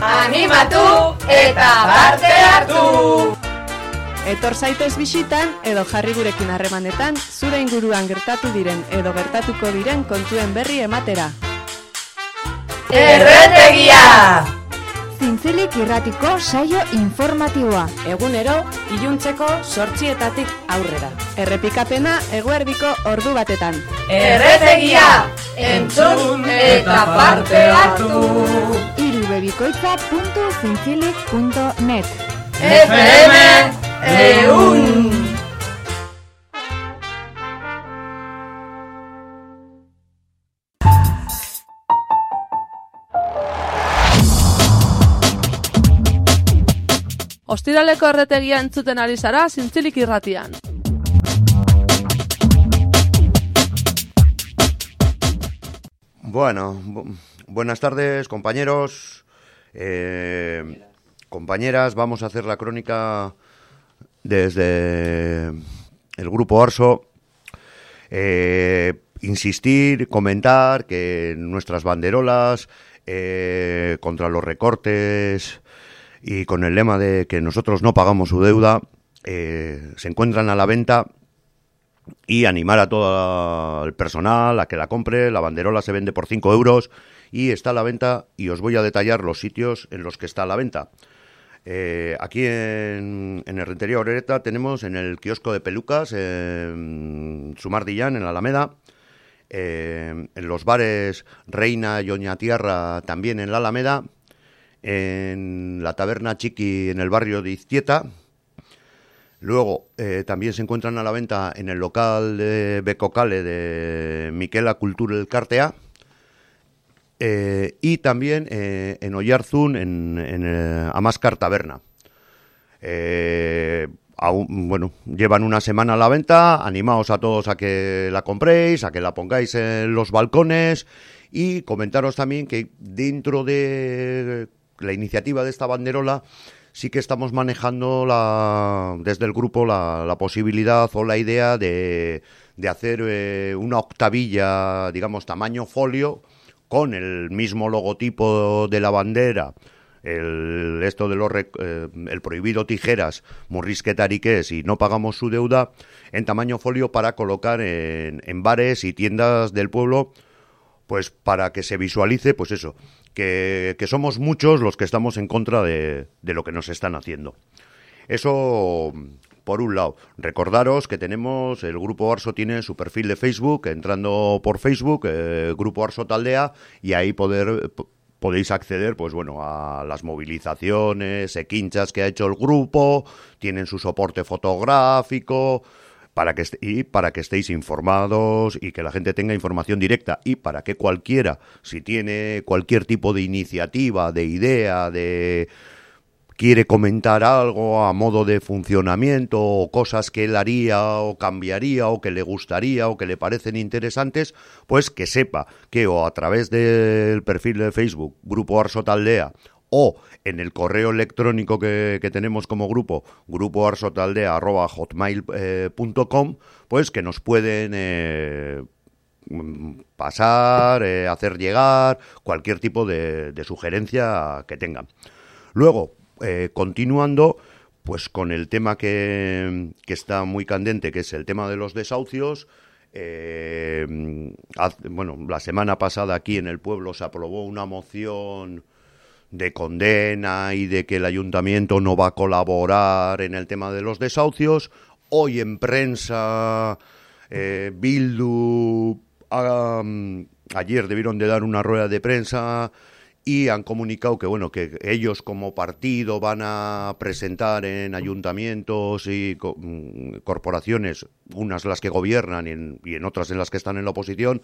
Animatu eta parte hartu! etor zaitez bisitan edo jarri gurekin harremanetan zure inguruan gertatu diren edo gertatuko diren kontuen berri ematera. Erretegia! Zintzilik irratiko saio informatiboa. Egunero, iluntzeko sortzietatik aurrera. Errepikapena eguerdiko ordu batetan. Erretegia! Entzun eta parte hartu! irubebikoitza.zintzilik.net FM Eun! Ostiraleko erretegia entzuten ari zara zintzilik irratian. Bueno, bu- buenas tardes, compañeros, eh, compañeras. Vamos a hacer la crónica desde el grupo Arso. Eh, insistir, comentar que nuestras banderolas eh, contra los recortes y con el lema de que nosotros no pagamos su deuda eh, se encuentran a la venta y animar a todo el personal a que la compre. La banderola se vende por 5 euros y está a la venta y os voy a detallar los sitios en los que está a la venta. Eh, aquí en, en Herretería Orereta tenemos en el kiosco de pelucas, en Sumardillán, en la Alameda, eh, en los bares Reina y Oñatierra también en la Alameda, en la taberna Chiqui en el barrio de Iztieta, Luego, eh, también se encuentran a la venta en el local de Becocale de Miquela Cultura del Cartea eh, y también eh, en Oyarzún, en, en eh, Amáscar Taberna. Bueno, llevan una semana a la venta, animaos a todos a que la compréis, a que la pongáis en los balcones. Y comentaros también que dentro de la iniciativa de esta banderola sí que estamos manejando la, desde el grupo la, posibilidad o la idea de, de hacer eh, una octavilla, digamos, tamaño folio, con el mismo logotipo de la bandera, el, esto de los eh, el prohibido tijeras, morrisquetariques y no pagamos su deuda, en tamaño folio para colocar en, en bares y tiendas del pueblo pues para que se visualice, pues eso, que, somos muchos los que estamos en contra de, lo que nos están haciendo. Eso, por un lado. Recordaros que tenemos, el Grupo Arso tiene su perfil de Facebook, entrando por Facebook, eh, Grupo Arso Taldea, y ahí poder, po- podéis acceder, pues bueno, a las movilizaciones, quinchas que ha hecho el grupo, tienen su soporte fotográfico, para que y para que estéis informados y que la gente tenga información directa y para que cualquiera, si tiene cualquier tipo de iniciativa, de idea, de quiere comentar algo a modo de funcionamiento o cosas que él haría o cambiaría o que le gustaría o que le parecen interesantes, pues que sepa que o a través del perfil de Facebook Grupo Arso Taldea o en el correo electrónico que, tenemos como grupo, grupoarsotaldea.hotmail.com, pues que nos pueden eh, pasar, eh, hacer llegar cualquier tipo de, de sugerencia que tengan. Luego, eh, continuando, pues con el tema que, que está muy candente, que es el tema de los desahucios. eh, haz- bueno, la semana pasada aquí en el pueblo se aprobó una moción de condena y de que el ayuntamiento no va a colaborar en el tema de los desahucios. Hoy en prensa, eh, Bildu, ah, mm, ayer debieron de dar una rueda de prensa y han comunicado que bueno que ellos como partido van a presentar en ayuntamientos y mm, corporaciones, unas las que gobiernan y en, y en otras en las que están en la oposición,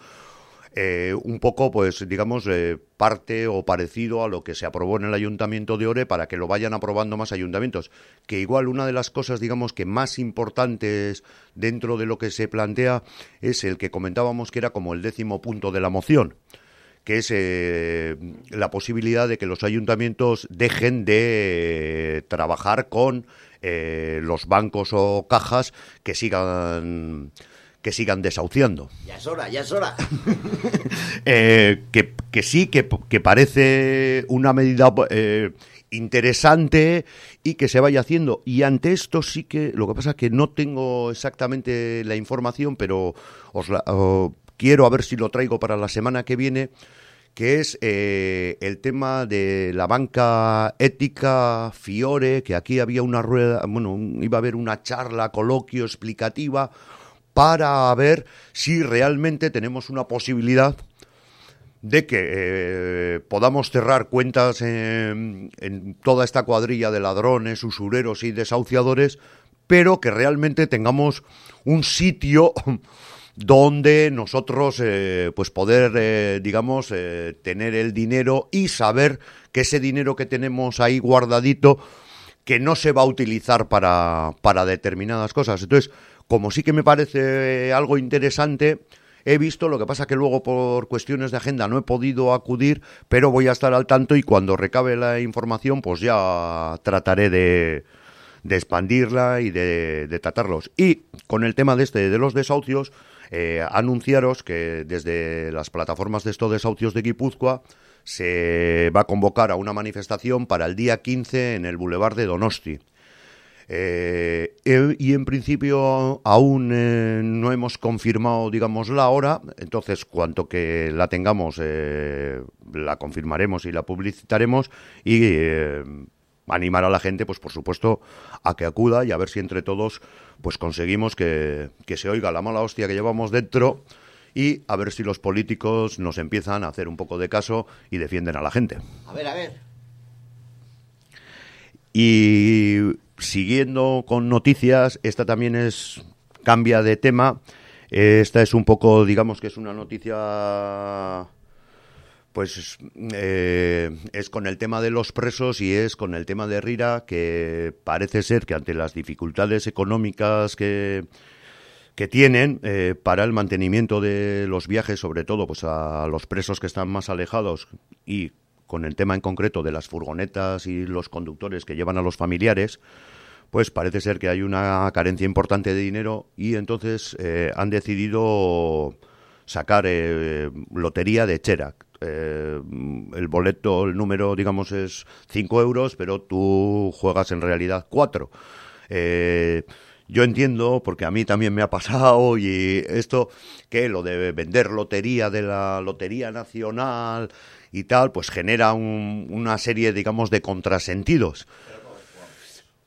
eh, un poco, pues, digamos, eh, parte o parecido a lo que se aprobó en el Ayuntamiento de Ore para que lo vayan aprobando más ayuntamientos. Que igual una de las cosas, digamos, que más importantes dentro de lo que se plantea es el que comentábamos que era como el décimo punto de la moción que es eh, la posibilidad de que los ayuntamientos dejen de trabajar con los bancos o cajas que sigan que sigan desahuciando. Ya es hora, ya es hora. eh, que, que, sí, que, que, parece una medida eh, interesante y que se vaya haciendo. Y ante esto sí que, lo que pasa es que no tengo exactamente la información, pero os la, oh, quiero a ver si lo traigo para la semana que viene que es eh, el tema de la banca ética Fiore, que aquí había una rueda, bueno, iba a haber una charla, coloquio explicativa para ver si realmente tenemos una posibilidad de que eh, podamos cerrar cuentas en, toda esta cuadrilla de ladrones, usureros y desahuciadores, pero que realmente tengamos un sitio donde nosotros eh, pues poder eh, digamos tener el dinero y saber que ese dinero que tenemos ahí guardadito que no se va a utilizar para, para determinadas cosas. Entonces, como sí que me parece algo interesante, he visto, lo que pasa que luego por cuestiones de agenda no he podido acudir, pero voy a estar al tanto y cuando recabe la información, pues ya trataré de, de expandirla y de, tratarlos. Y con el tema de este de los desahucios, eh, anunciaros que desde las plataformas de estos desahucios de Guipúzcoa se va a convocar a una manifestación para el día 15 en el Boulevard de Donosti. Eh, y en principio aún eh, no hemos confirmado, digamos, la hora, entonces cuanto que la tengamos, eh, la confirmaremos y la publicitaremos y animar a la gente, pues por supuesto, a que acuda y a ver si entre todos pues conseguimos que, que se oiga la mala hostia que llevamos dentro y a ver si los políticos nos empiezan a hacer un poco de caso y defienden a la gente. A ver, a ver. Y siguiendo con noticias, esta también es cambia de tema. Esta es un poco, digamos que es una noticia pues eh, es con el tema de los presos y es con el tema de Rira que parece ser que ante las dificultades económicas que, que tienen eh, para el mantenimiento de los viajes, sobre todo pues a los presos que están más alejados y con el tema en concreto de las furgonetas y los conductores que llevan a los familiares, pues parece ser que hay una carencia importante de dinero y entonces eh, han decidido sacar eh, lotería de Cherac. Eh, el boleto, el número, digamos, es 5 euros, pero tú juegas en realidad 4. Eh, yo entiendo, porque a mí también me ha pasado, y esto, que lo de vender lotería de la Lotería Nacional y tal, pues genera un, una serie, digamos, de contrasentidos.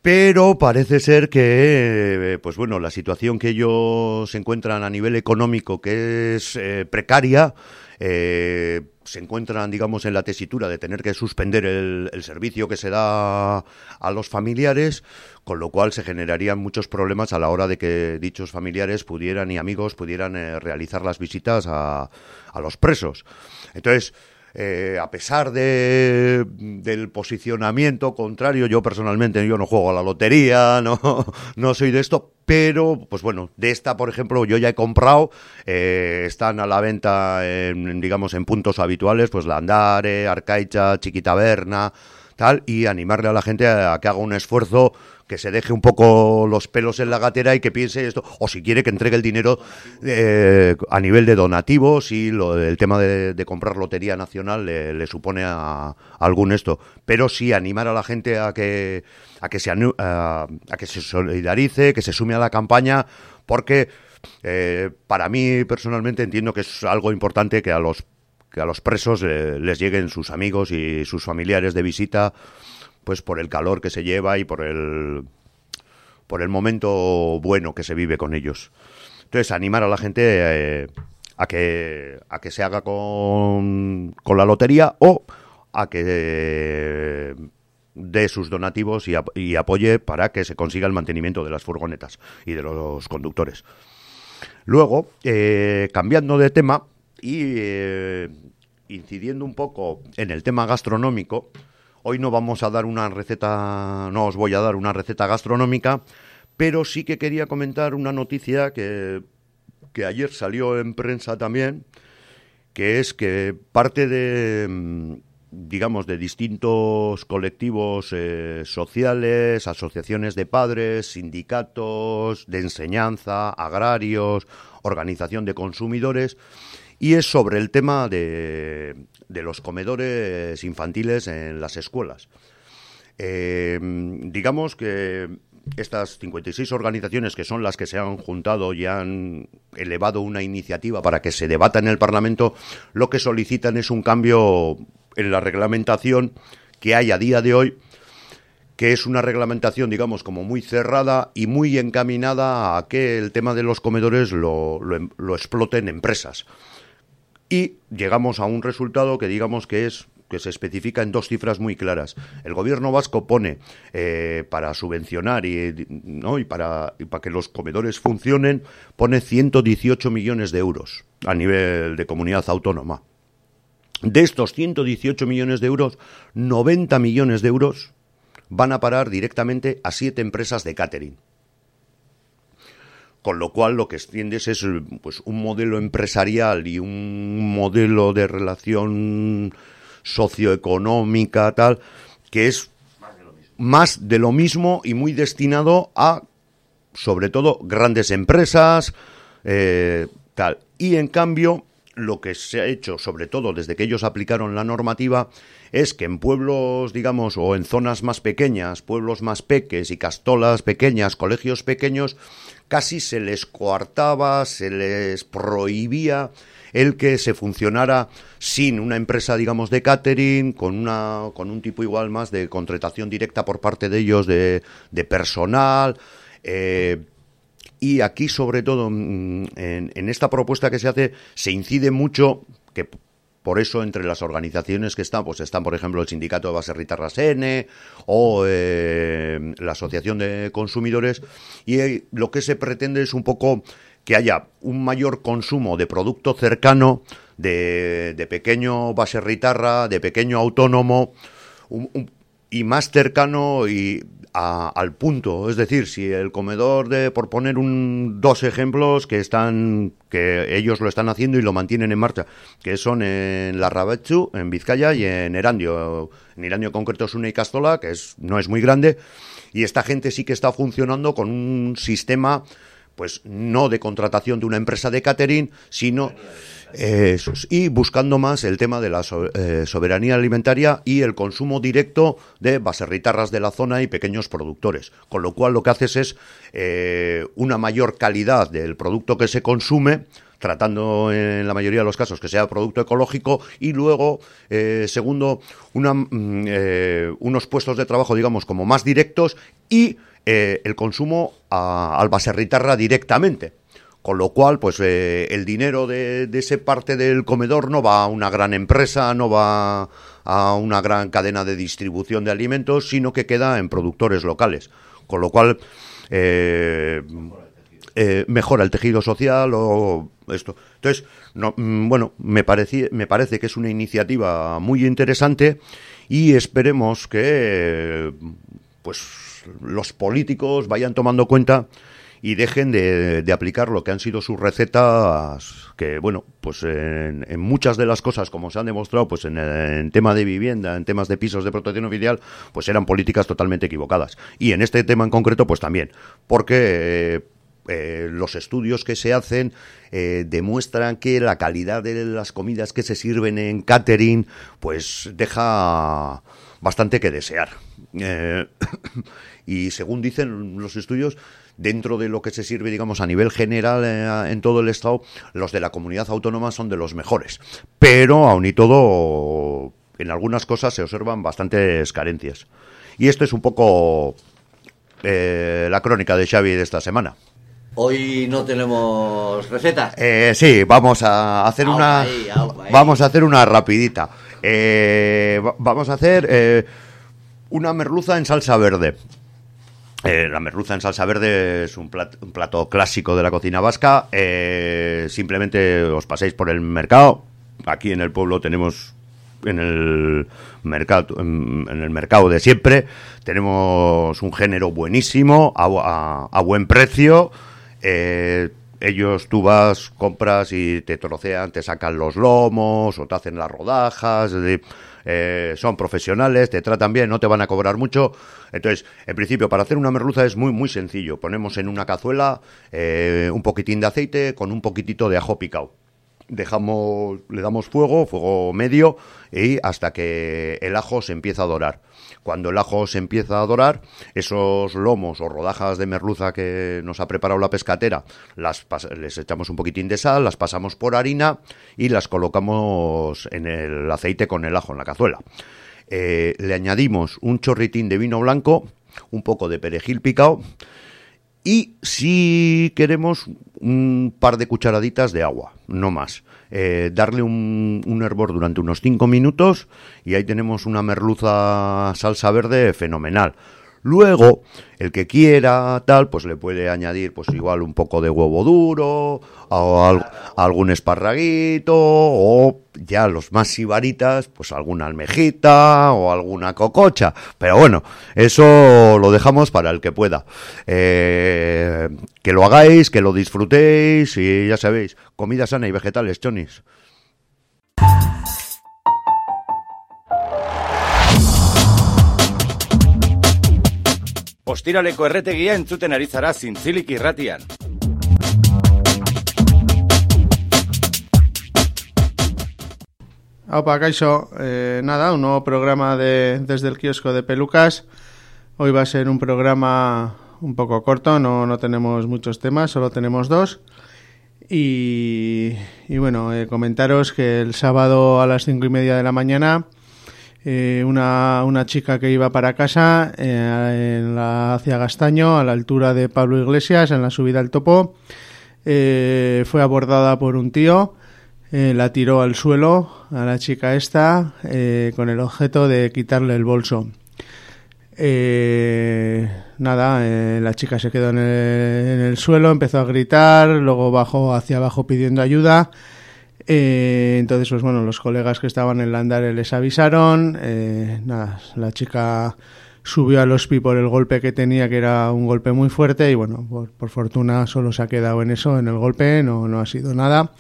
Pero parece ser que, pues bueno, la situación que ellos se encuentran a nivel económico, que es eh, precaria, eh, se encuentran, digamos, en la tesitura de tener que suspender el, servicio que se da a los familiares, con lo cual se generarían muchos problemas a la hora de que dichos familiares pudieran y amigos pudieran eh, realizar las visitas a, a los presos. Entonces, eh, a pesar de, del posicionamiento contrario, yo personalmente yo no juego a la lotería, no, no soy de esto, pero pues bueno, de esta por ejemplo yo ya he comprado, eh, están a la venta en, digamos en puntos habituales, pues Landare, Arcaicha, Chiquitaberna, tal, y animarle a la gente a que haga un esfuerzo que se deje un poco los pelos en la gatera y que piense esto, o si quiere que entregue el dinero eh, a nivel de donativos y lo, el tema de, comprar lotería nacional le, supone a, a, algún esto. Pero sí animar a la gente a que, a que, se, a, a que se solidarice, que se sume a la campaña, porque eh, para mí personalmente entiendo que es algo importante que a los que a los presos eh, les lleguen sus amigos y sus familiares de visita pues por el calor que se lleva y por el por el momento bueno que se vive con ellos. Entonces, animar a la gente eh, a que a que se haga con, con la lotería o a que eh, dé sus donativos y, y, apoye para que se consiga el mantenimiento de las furgonetas y de los conductores. Luego, eh, cambiando de tema, y incidiendo un poco en el tema gastronómico, hoy no vamos a dar una receta, no os voy a dar una receta gastronómica, pero sí que quería comentar una noticia que, que ayer salió en prensa también, que es que parte de, mm, digamos, de distintos colectivos eh, sociales, asociaciones de padres, sindicatos de enseñanza, agrarios, organización de consumidores, y es sobre el tema de, de los comedores infantiles en las escuelas. Eh, digamos que estas 56 organizaciones que son las que se han juntado y han elevado una iniciativa para que se debata en el Parlamento, lo que solicitan es un cambio en la reglamentación que hay a día de hoy, que es una reglamentación, digamos, como muy cerrada y muy encaminada a que el tema de los comedores lo, lo, exploten empresas. Y llegamos a un resultado que digamos que es que se especifica en dos cifras muy claras. El gobierno vasco pone eh, para subvencionar y, ¿no? y, para, y para que los comedores funcionen, pone 118 millones de euros a nivel de comunidad autónoma. De estos 118 millones de euros, 90 millones de euros van a parar directamente a siete empresas de catering. Con lo cual lo que extiendes es pues, un modelo empresarial y un modelo de relación socioeconómica, tal, que es más de lo mismo y muy destinado a, sobre todo, grandes empresas, eh, tal. Y en cambio, lo que se ha hecho, sobre todo desde que ellos aplicaron la normativa, es que en pueblos, digamos, o en zonas más pequeñas, pueblos más peques y castolas pequeñas, colegios pequeños, casi se les coartaba, se les prohibía el que se funcionara sin una empresa, digamos, de catering, con, una, con un tipo igual más de contratación directa por parte de ellos de, de personal. Eh, y aquí, sobre todo, mm, en, esta propuesta que se hace, se incide mucho, que por eso entre las organizaciones que están, pues están, por ejemplo, el Sindicato de Baserritarras N o eh, la Asociación de Consumidores, y eh, lo que se pretende es un poco que haya un mayor consumo de producto cercano, de, de pequeño baserritarra, de pequeño autónomo, y más cercano y al punto. Es decir, si el comedor de, por poner un, dos ejemplos que están, que ellos lo están haciendo y lo mantienen en marcha, que son en La Rabechu, en Vizcaya y en Erandio. En Erandio concreto es una Castola, que es, no es muy grande, y esta gente sí que está funcionando con un sistema, pues no de contratación de una empresa de catering, sino y buscando más el tema de la eh, soberanía alimentaria y el consumo directo de baserritarras de la zona y pequeños productores. Con lo cual lo que haces es eh, una mayor calidad del producto que se consume, tratando en la mayoría de los casos que sea producto ecológico y luego, eh, segundo, una, mm, unos puestos de trabajo, digamos, como más directos y el consumo al baserritarra directamente. Con lo cual, pues eh, el dinero de, ese parte del comedor no va a una gran empresa, no va a una gran cadena de distribución de alimentos, sino que queda en productores locales. Con lo cual, eh, eh, mejora el tejido social o esto. Entonces, no, mm, bueno, me, parece, me parece que es una iniciativa muy interesante y esperemos que pues los políticos vayan tomando cuenta y dejen de, de, aplicar lo que han sido sus recetas, que bueno, pues en, en muchas de las cosas, como se han demostrado, pues en, el, tema de vivienda, en temas de pisos de protección oficial, pues eran políticas totalmente equivocadas. Y en este tema en concreto, pues también, porque... Eh, eh, los estudios que se hacen eh, demuestran que la calidad de las comidas que se sirven en catering pues deja bastante que desear. Y según dicen los estudios, dentro de lo que se sirve, digamos, a nivel general eh, en todo el Estado, los de la comunidad autónoma son de los mejores. Pero, aun y todo, en algunas cosas se observan bastantes carencias. Y esto es un poco eh, la crónica de Xavi de esta semana. Hoy no tenemos recetas. Eh, sí, vamos a hacer una ahí, vamos a hacer una rapidita. Eh, va- vamos a hacer eh, una merluza en salsa verde. Eh, la merluza en salsa verde es un plato, clásico de la cocina vasca. Eh, simplemente os paséis por el mercado. Aquí en el pueblo tenemos en el mercado en, el mercado de siempre tenemos un género buenísimo a, buen precio. Eh, ellos tú vas, compras y te trocean, te sacan los lomos o te hacen las rodajas. Eh, son profesionales, te tratan bien, no te van a cobrar mucho. Entonces, en principio, para hacer una merluza es muy, muy sencillo. Ponemos en una cazuela eh, un poquitín de aceite con un poquitito de ajo picado dejamos, le damos fuego, fuego medio, y hasta que el ajo se empieza a dorar. Cuando el ajo se empieza a dorar, esos lomos o rodajas de merluza que nos ha preparado la pescatera, las les echamos un poquitín de sal, las pasamos por harina y las colocamos en el aceite con el ajo en la cazuela. Eh, le añadimos un chorritín de vino blanco, un poco de perejil picado y si queremos un par de cucharaditas de agua, no más. Eh, darle un, un hervor durante unos 5 minutos y ahí tenemos una merluza salsa verde fenomenal. Luego, el que quiera tal, pues le puede añadir pues igual un poco de huevo duro, o al- algún esparraguito, o ya los más sibaritas, pues alguna almejita o alguna cococha. Pero bueno, eso lo dejamos para el que pueda. Eh, que lo hagáis, que lo disfrutéis y ya sabéis, comida sana y vegetales, chonis. Ostiraleko erretegia entzuten ari zara zintzilik irratian. Opa, Caixo, eh, nada, un nuevo programa de, desde el kiosco de pelucas. Hoy va a ser un programa un poco corto, no, no tenemos muchos temas, solo tenemos dos. Y, y bueno, eh, comentaros que el sábado a las cinco y media de la mañana eh, una, una chica que iba para casa eh, en la, hacia Gastaño, a la altura de Pablo Iglesias, en la subida al topo, eh, fue abordada por un tío, eh, la tiró al suelo a la chica esta con el objeto de quitarle el bolso. Nada, la chica se quedó en el, en el suelo, empezó a gritar, luego bajó hacia abajo pidiendo ayuda. Eh, entonces, pues bueno, los colegas que estaban en el andar les avisaron. Eh, la chica subió al hospi por el golpe que tenía, que era un golpe muy fuerte, y bueno, por, por fortuna solo se ha quedado en eso, en el golpe, no, no ha sido nada.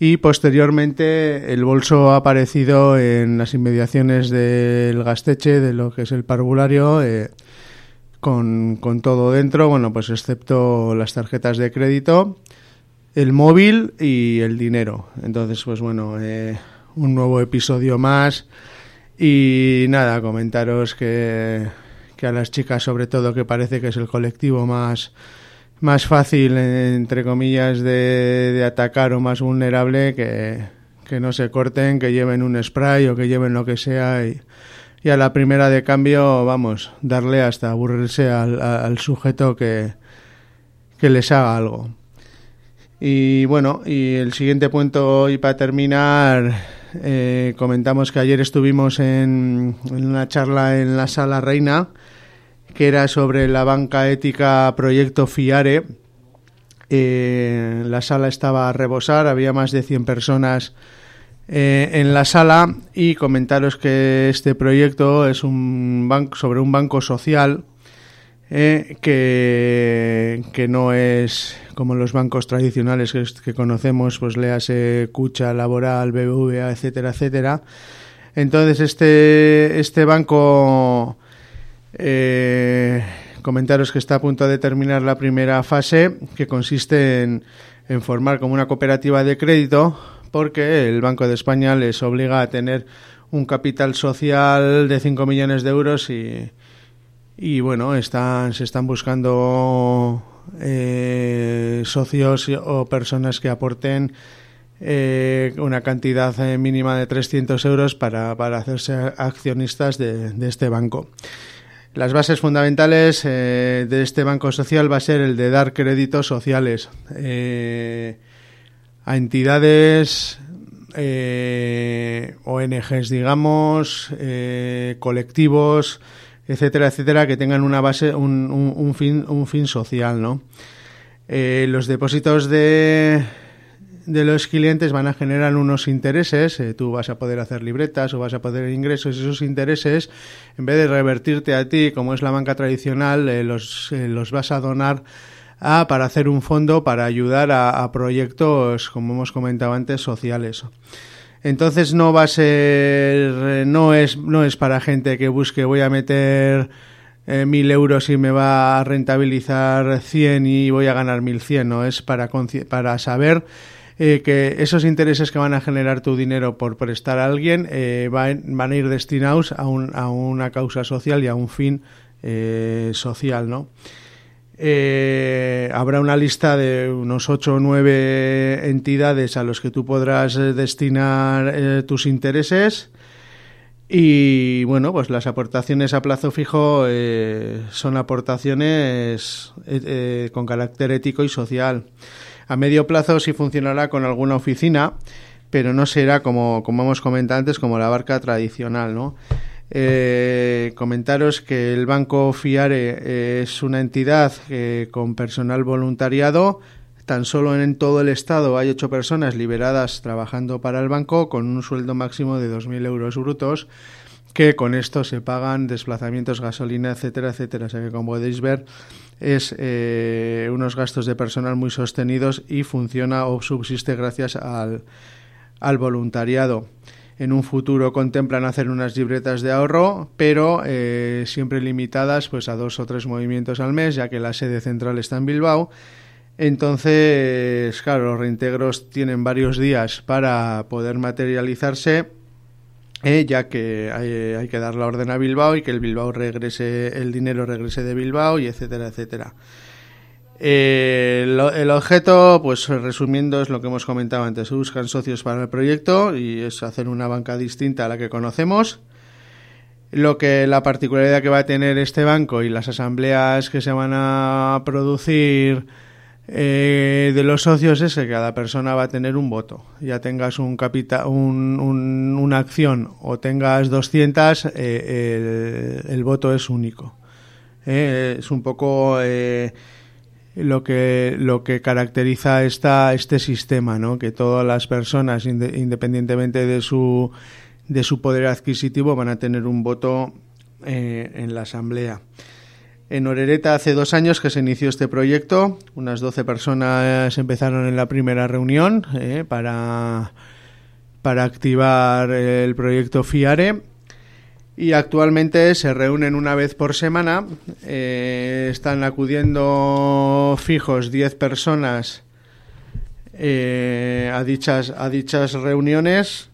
Y posteriormente el bolso ha aparecido en las inmediaciones del gasteche, de lo que es el parvulario, eh, con, con todo dentro, bueno, pues excepto las tarjetas de crédito el móvil y el dinero. Entonces, pues bueno, eh, un nuevo episodio más. Y nada, comentaros que, que a las chicas, sobre todo, que parece que es el colectivo más, más fácil, entre comillas, de, de atacar o más vulnerable, que, que no se corten, que lleven un spray o que lleven lo que sea. Y, y a la primera de cambio, vamos, darle hasta aburrirse al, al sujeto que, que les haga algo. Y bueno, y el siguiente punto hoy para terminar, eh, comentamos que ayer estuvimos en, en, una charla en la Sala Reina, que era sobre la banca ética Proyecto FIARE. Eh, la sala estaba a rebosar, había más de 100 personas eh, en la sala y comentaros que este proyecto es un banco sobre un banco social eh, que, que, no es como los bancos tradicionales que, conocemos, pues léase Cucha, Laboral, BBVA, etcétera, etcétera. Entonces este, este banco, eh, comentaros que está a punto de terminar la primera fase, que consiste en, en formar como una cooperativa de crédito, porque el Banco de España les obliga a tener un capital social de 5 millones de euros y y bueno, están, se están buscando eh, socios o personas que aporten eh, una cantidad eh, mínima de 300 euros para, para hacerse accionistas de, de, este banco. Las bases fundamentales de este banco social va a ser el de dar créditos sociales a entidades, ONGs, digamos, colectivos, etcétera, etcétera, que tengan una base, un, un, fin, un fin social, ¿no? Eh, los depósitos de, de los clientes van a generar unos intereses, eh, tú vas a poder hacer libretas o vas a poder ingresos, esos intereses, en vez de revertirte a ti, como es la banca tradicional, eh, los, los vas a donar a, para hacer un fondo para ayudar a, a proyectos, como hemos comentado antes, sociales. Entonces no va a ser, no es, no es para gente que busque voy a meter eh, mil euros y me va a rentabilizar 100 y voy a ganar 1100, no es para, para saber eh, que esos intereses que van a generar tu dinero por prestar a alguien eh, van, van, a ir destinados a, un, a, una causa social y a un fin eh, social, ¿no? Eh, habrá una lista de unos ocho o nueve entidades a los que tú podrás eh, destinar eh, tus intereses y bueno, pues las aportaciones a plazo fijo eh, son aportaciones con carácter ético y social. A medio plazo sí funcionará con alguna oficina, pero no será como, como hemos comentado antes, como la barca tradicional, ¿no? Eh, comentaros que el Banco Fiare eh, es una entidad eh, con personal voluntariado. Tan solo en todo el Estado hay ocho personas liberadas trabajando para el banco con un sueldo máximo de 2.000 euros brutos que con esto se pagan desplazamientos, gasolina, etcétera, etcétera. O sea que como podéis ver es eh, unos gastos de personal muy sostenidos y funciona o subsiste gracias al, al voluntariado en un futuro contemplan hacer unas libretas de ahorro, pero eh, siempre limitadas pues a dos o tres movimientos al mes, ya que la sede central está en Bilbao. Entonces, claro, los reintegros tienen varios días para poder materializarse, eh, ya que hay, hay, que dar la orden a Bilbao y que el Bilbao regrese, el dinero regrese de Bilbao y etcétera, etcétera. Eh, el, objeto, pues resumiendo, es lo que hemos comentado antes. Se buscan socios para el proyecto y es hacer una banca distinta a la que conocemos. Lo que la particularidad que va a tener este banco y las asambleas que se van a producir eh, de los socios es que cada persona va a tener un voto. Ya tengas un capital, un, un, una acción o tengas 200, eh, el, voto es único. Es un poco lo que lo que caracteriza esta este sistema no que todas las personas independientemente de su de su poder adquisitivo van a tener un voto eh, en la asamblea. En Orereta hace dos años que se inició este proyecto. Unas 12 personas empezaron en la primera reunión eh, para para activar el proyecto FIARE y actualmente se reúnen una vez por semana. Eh, están acudiendo fijos 10 personas eh, a, dichas, a dichas reuniones.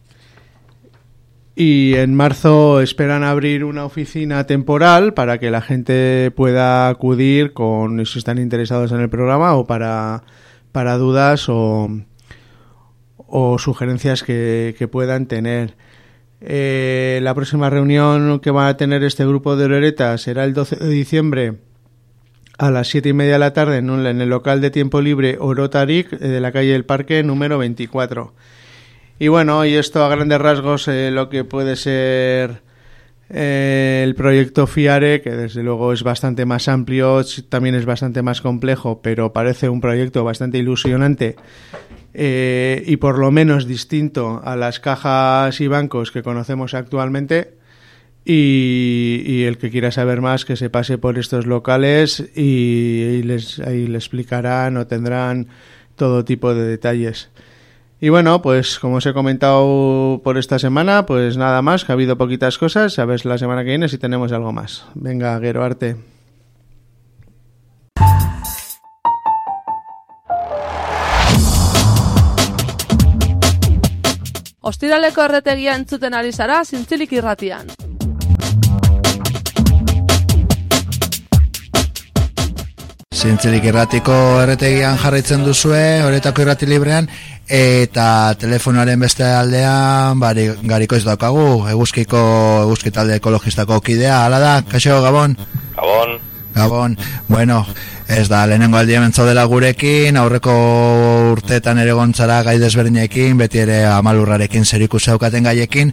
Y en marzo esperan abrir una oficina temporal para que la gente pueda acudir con si están interesados en el programa o para, para dudas o, o sugerencias que, que puedan tener. Eh, la próxima reunión que va a tener este grupo de Loreta será el 12 de diciembre a las siete y media de la tarde en, el local de tiempo libre Orotarik eh, de la calle del Parque número 24. Y bueno, y esto a grandes rasgos eh, lo que puede ser eh, el proyecto FIARE, que desde luego es bastante más amplio, también es bastante más complejo, pero parece un proyecto bastante ilusionante eh, y por lo menos distinto a las cajas y bancos que conocemos actualmente. Y, el que quiera saber más que se pase por estos locales y, y les, ahí le explicarán o tendrán todo tipo de detalles. Y bueno, pues como os he comentado por esta semana, pues nada más, que ha habido poquitas cosas, a ver la semana que viene si tenemos algo más. Venga, Guero Arte. Ostiraleko erretegia entzuten ari zara zintzilik irratian. Zintzilik irratiko erretegian jarraitzen duzue, horretako irrati librean, eta telefonoaren beste aldean, bari, gariko ez daukagu, eguzkiko, eguzki talde ekologistako kidea, ala da, kaixo, Gabon? Gabon. Gabon, bueno, ez da, lehenengo aldi hemen zaudela gurekin, aurreko urteetan ere gontzara gai desberdinekin, beti ere amalurrarekin zeriku zeukaten gaiekin,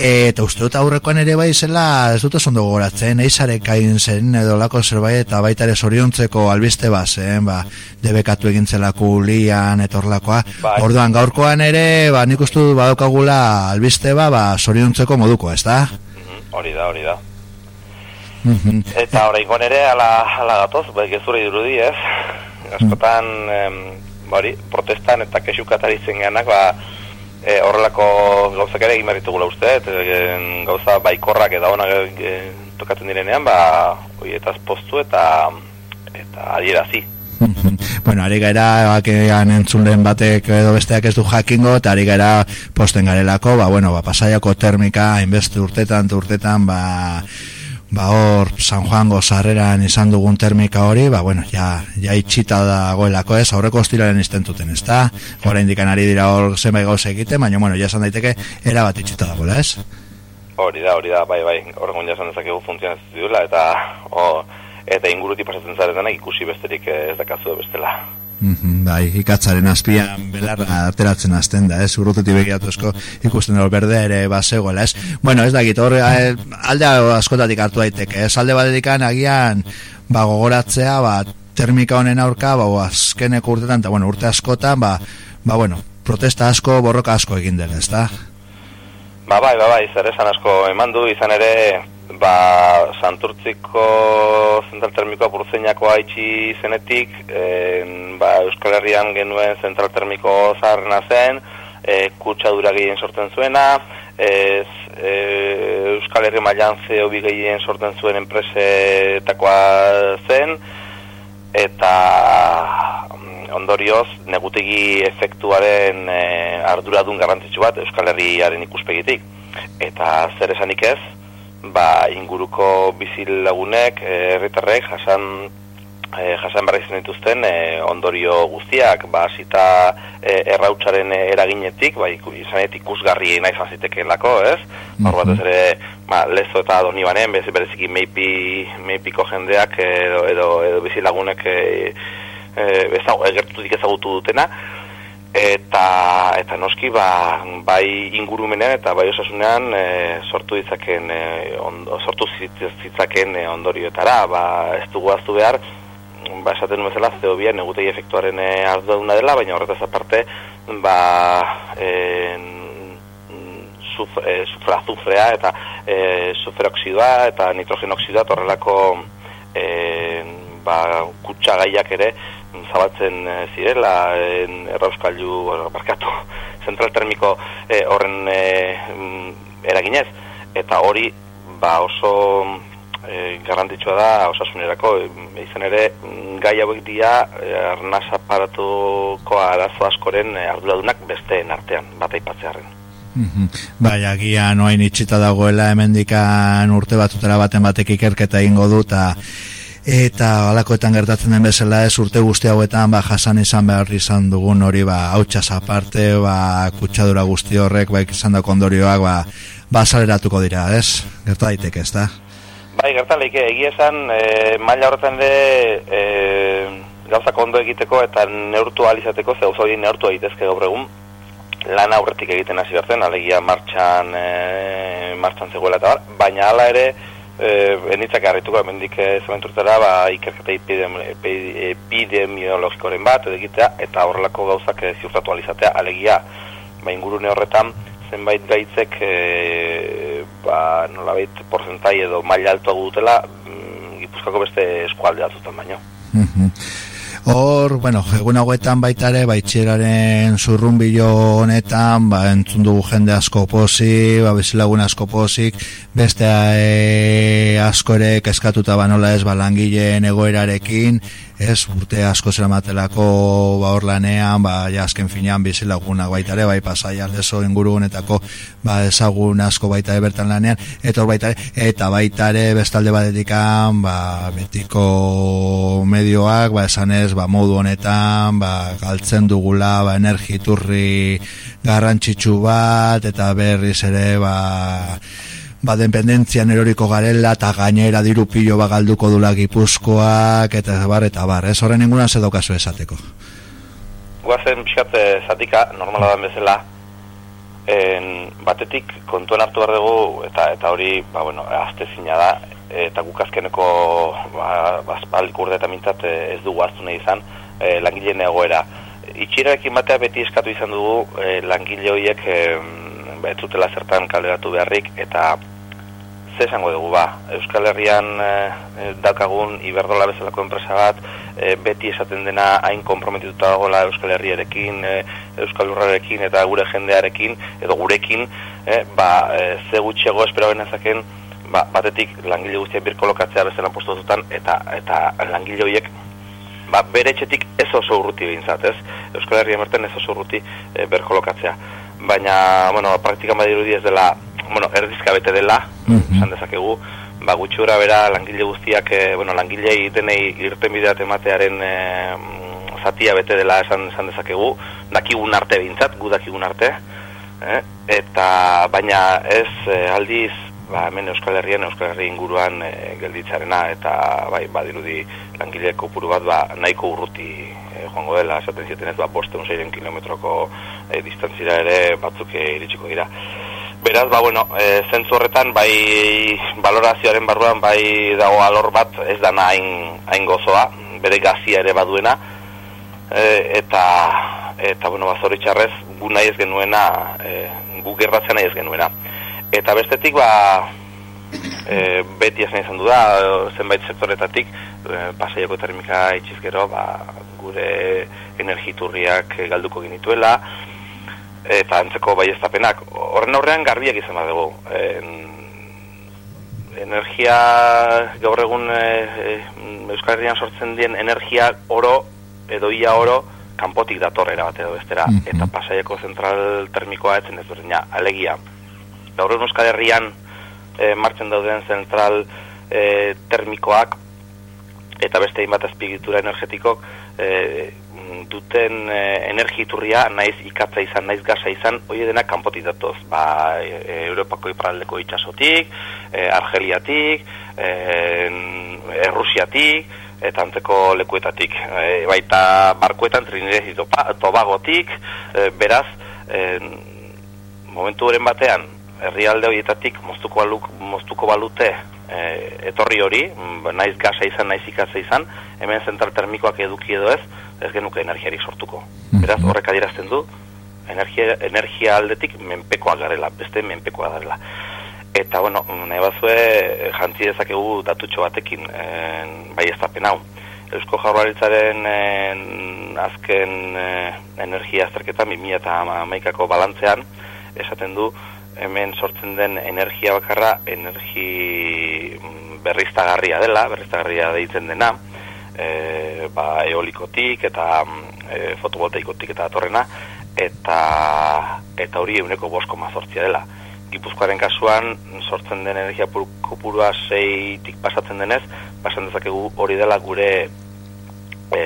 eta uste dut aurrekoan ere bai zela, ez dut oso gogoratzen, eizarek kain zen edo lako zerbait, eta baita ere zoriontzeko albiste bazen, ba, debekatu egin zelako lian, etorlakoa, bai. orduan gaurkoan ere, ba, nik uste dut badaukagula albiste ba, ba, zoriontzeko moduko, ez da? Hori da, hori da. Mhm. Eta hori ikon ere ala, ala gatoz, bai gezure dirudi ez Askotan em, bari, protestan eta kesukatari geanak ba, e, horrelako gauzak ere egin gula uste e, Gauza baikorrak eta onak e, tokatzen direnean ba, eta postu eta eta adierazi mhm. Bueno, ari gara, bakean entzulen batek edo besteak ez du jakingo, eta ari gara posten garelako, ba, bueno, ba, pasaiako termika, hainbeste urtetan, urtetan, ba, ba hor San Juango sarreran izan dugun termika hori, ba bueno, ja, ja itxita dagoelako ez, aurreko ostiraren iztentuten, ez da? Hora indikan ari dira hor zenbait gauza egite, baina bueno, ja esan daiteke, era bat itxita dagoela, ez? Hori da, hori da, bai, bai, horregun ja esan dezakegu funtzionaz duela, eta, o, eta inguruti pasatzen zaretenak ikusi besterik ez dakazu bestela. Mm bai, ikatzaren azpian belarra ateratzen azten da, ez? Urrutetik begiratuzko ikusten dut berde ere basegoela, ez? Bueno, ez dakit, hor, eh, alde askotatik hartu daiteke, ez? Alde badedikan agian, ba, gogoratzea, ba, termika honen aurka, ba, azkeneko urtetan, eta, bueno, urte askotan, ba, ba, bueno, protesta asko, borroka asko egin dela, ez da? Ba, bai, ba, bai, zer esan asko eman du, izan ere, ba, santurtziko zentral termikoa burzeinako haitxi zenetik, e, ba, Euskal Herrian genuen zentral termiko zaharrena zen, e, kutsadura gehien sortzen zuena, ez, e, Euskal Herri mailan zeo bi gehien sortzen zuen enpresetakoa zen, eta mm, ondorioz negutegi efektuaren e, arduradun garrantzitsu bat Euskal Herriaren ikuspegitik. Eta zer esanik ez, ba, inguruko bizil lagunek, eh, herritarrek jasan e, jasan barra izan dituzten e, ondorio guztiak, ba, zita e, errautzaren eraginetik, ba, izanet ikusgarri nahi zaziteke lako, ez? Mm -hmm. batez ere, ba, lezo eta doni banen, bez, bereziki meipi, meipiko jendeak edo, edo, edo bizilagunek e, e, egertutik ezagutu dutena, eta eta noski ba, bai ingurumenean eta bai osasunean e, sortu ditzaken e, sortu zitzaken e, ondorioetara. Ba ez dugu aztu behar ba esaten nuen zela zeo bian egutei efektuaren e, arduna dela baina horretaz aparte ba e, suf, e, sufra azufrea eta e, sufera eta nitrogen oksidoa horrelako e, ba, kutsagaiak ere zabaltzen e, zirela en errauskailu barkatu zentral termiko e, horren e, eraginez. Eta hori ba oso e, garrantzitsua da osasunerako. Izan ere gai hauek dira arnaz aparatuko arazo askoren arduradunak besteen artean bat aipatzearen Bai, agian noain itxita dagoela hemendikan urte batutera baten batek ikerketa egingo du eta eta alakoetan gertatzen den bezala ez urte guzti hauetan ba jasan izan behar izan dugun hori ba hautsas aparte ba kutsadura guzti horrek ba izan da kondorioak ba ba saleratuko dira ez? Gerta daiteke ez da bai gerta leike egia esan e, maila horretan de e, gauza kondo egiteko eta neurtu alizateko ze oso neurtu daitezke gaur egun. Lan aurretik egiten hasi bertzen alegia martxan e, martxan zegoela eta bar, baina hala ere eh enitzak harrituko hemendik zementurtera ba ikerketa epidemiologikoren bat egitea eta horrelako gauzak ziurtatu alizatea alegia ba ingurune horretan zenbait gaitzek e, ba nolabait porcentai edo maila altua dutela mm, Gipuzkoako beste eskualde batzutan baino Hor, bueno, egun hauetan baita ere, baitxeraren zurrumbilo honetan, ba, entzun dugu jende asko pozik, ba, bizilagun asko pozik, beste e, asko ere keskatuta banola ez, ba, langileen egoerarekin, ez, urte asko zera matelako ba, hor lanean, ba, ja, azken finean bizilagunak baita ere, bai pasai aldezo inguru honetako, ba, ezagun asko baita ere bertan lanean, eta baita ere, eta baita ere bestalde badetikan, ba, betiko medioak, ba, esan ez, ba, modu honetan, ba, galtzen dugula, ba, energiturri garrantzitsu bat, eta berriz ere, ba, ba, dependentzian eroriko garela, eta gainera diru pilo bagalduko dula gipuzkoak, eta bar, eta bar, ez horren inguna zedo kasu esateko. Guazen pixkat zatika, normala da bezala, en, batetik kontuan hartu behar dugu, eta eta hori, ba, bueno, azte zina da, eta guk azkeneko ba, bazpalik urde eta mintzat ez dugu aztu nahi izan, e, langileen egoera. Itxirarekin batea beti eskatu izan dugu e, langile horiek e, ba, zutela zertan kalderatu beharrik, eta ze esango dugu ba, Euskal Herrian e, daukagun Iberdola bezalako enpresa bat, e, beti esaten dena hain komprometituta dagoela Euskal Herriarekin, e, Euskal Urrarekin eta gure jendearekin, edo gurekin, e, ba, e, ze gutxego espero benezaken, ba, batetik langile guztiak birkolokatzea bezala postu zutan, eta, eta langile horiek ba, bere etxetik ez oso urruti behintzat, ez? Euskal Herria merten ez oso urruti e, berkolokatzea. Baina, bueno, praktikan badirudi ez dela, bueno, erdizka bete dela, mm esan dezakegu, ba, gutxura bera langile guztiak, e, bueno, langilei denei irten bideat ematearen e, zatia bete dela esan, esan dezakegu, dakigun arte behintzat, gu dakigun arte, eh? eta baina ez e, aldiz ba, hemen Euskal Herrian, Euskal Herri inguruan e, gelditzarena, eta bai, badirudi langile kopuru bat ba, nahiko urruti e, joango dela, esaten zieten ez, ba, boste unseiren kilometroko e, distantzira ere batzuk iritsiko dira. Beraz, ba, bueno, e, zentzu horretan, bai, valorazioaren barruan, bai, dago alor bat, ez da hain, hain gozoa, bere gazia ere baduena, e, eta, eta, bueno, ba, zoritxarrez, gu nahi ez genuena, e, gu gerratzen nahi ez genuena. Eta bestetik, ba, e, beti esan izan du da, zenbait sektoretatik, e, pasaiako termika itxizkero, ba, gure energiturriak galduko ginituela, eta antzeko bai Horren aurrean garbiak izan badugu. En, energia gaur egun e, Euskal Herrian sortzen dien energia oro, edo ia oro, kanpotik datorrera bat edo bestera, mm eta pasaiako zentral termikoa etzen ez berdina, alegia gaur Euskal Herrian e, martzen dauden zentral e, termikoak eta beste hainbat azpigitura energetikok e, duten e, energiturria naiz ikatza izan, naiz gasa izan, hoi dena kanpotik datoz, ba, e, Europako iparaldeko itxasotik, e, Argeliatik, e, Errusiatik, eta antzeko lekuetatik. E, baita barkuetan Trinidad Tobagotik, e, beraz, e, momentu horren batean, herrialde horietatik moztuko, baluk, moztuko balute e, etorri hori, mm, naiz gasa izan, naiz ikatza izan, hemen zentral termikoak eduki edo ez, ez genuke energiarik sortuko. Beraz, horrek adierazten du, energia, energia aldetik menpekoa garela, beste menpekoa garela. Eta, bueno, nahi bazue, jantzi dezakegu datutxo batekin, en, bai ez hau. Eusko jaurlaritzaren azken e, energia azterketan, 2000 eta amaikako balantzean, esaten du, hemen sortzen den energia bakarra energi mm, berriztagarria dela, berriztagarria deitzen dena, e, ba, eolikotik eta e, fotovoltaikotik eta atorrena, eta, eta hori euneko bosko mazortzia dela. Gipuzkoaren kasuan sortzen den energia kopurua zeitik pasatzen denez, pasan dezakegu hori dela gure e,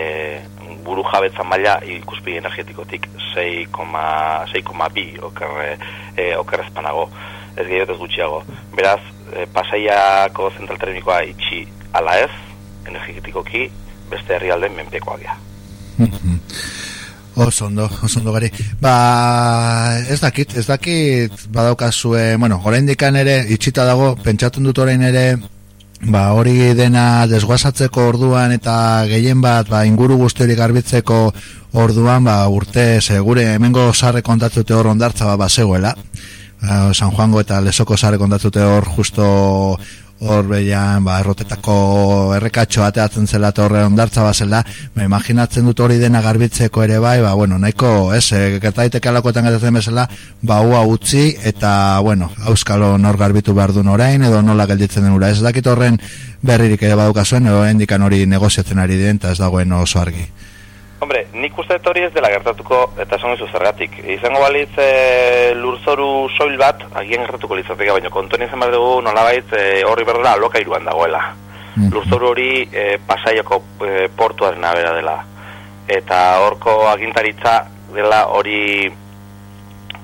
buru jabetza maila ikuspi energetikotik 6,2 okerre e, okerrezpanago ez gehiago ez gutxiago. Beraz, e, pasaiako zentral termikoa itxi ala ez energetikoki beste herrialden menpekoa gea. Oso ondo, oso ondo gari. Ba, ez dakit, ez dakit badaukazue, bueno, orain dikan ere, itxita dago, pentsatun dut orain ere, ba, hori dena desguazatzeko orduan eta gehien bat ba, inguru guztiorik garbitzeko orduan ba, urte segure hemengo sarre kontatzute hor ondartza ba, ba, San Juango eta Lesoko sarre kontatzute hor justo hor behian, ba, errotetako errekatxo ateatzen zela eta horre ondartza bazela, ba, imaginatzen dut hori dena garbitzeko ere bai, ba, bueno, nahiko, ez, e, gertaiteke alakoetan gertatzen bezala, ba, hua utzi, eta, bueno, auskalo nor garbitu behar duen orain, edo nola gelditzen den ura, ez dakit horren berririk ere badukazuen, edo endikan hori negoziatzen ari den, eta ez dagoen oso argi. Hombre, nik uste hori ez dela gertatuko, eta esan gizu zergatik. Izango balitz e, lurzoru soil bat, agian gertatuko litzateke, baina kontuen izan behar dugu nolabait e, horri berdela alokairuan dagoela. Mm. Lurzoru hori e, pasaiako e, portuaren abera dela. Eta horko agintaritza dela hori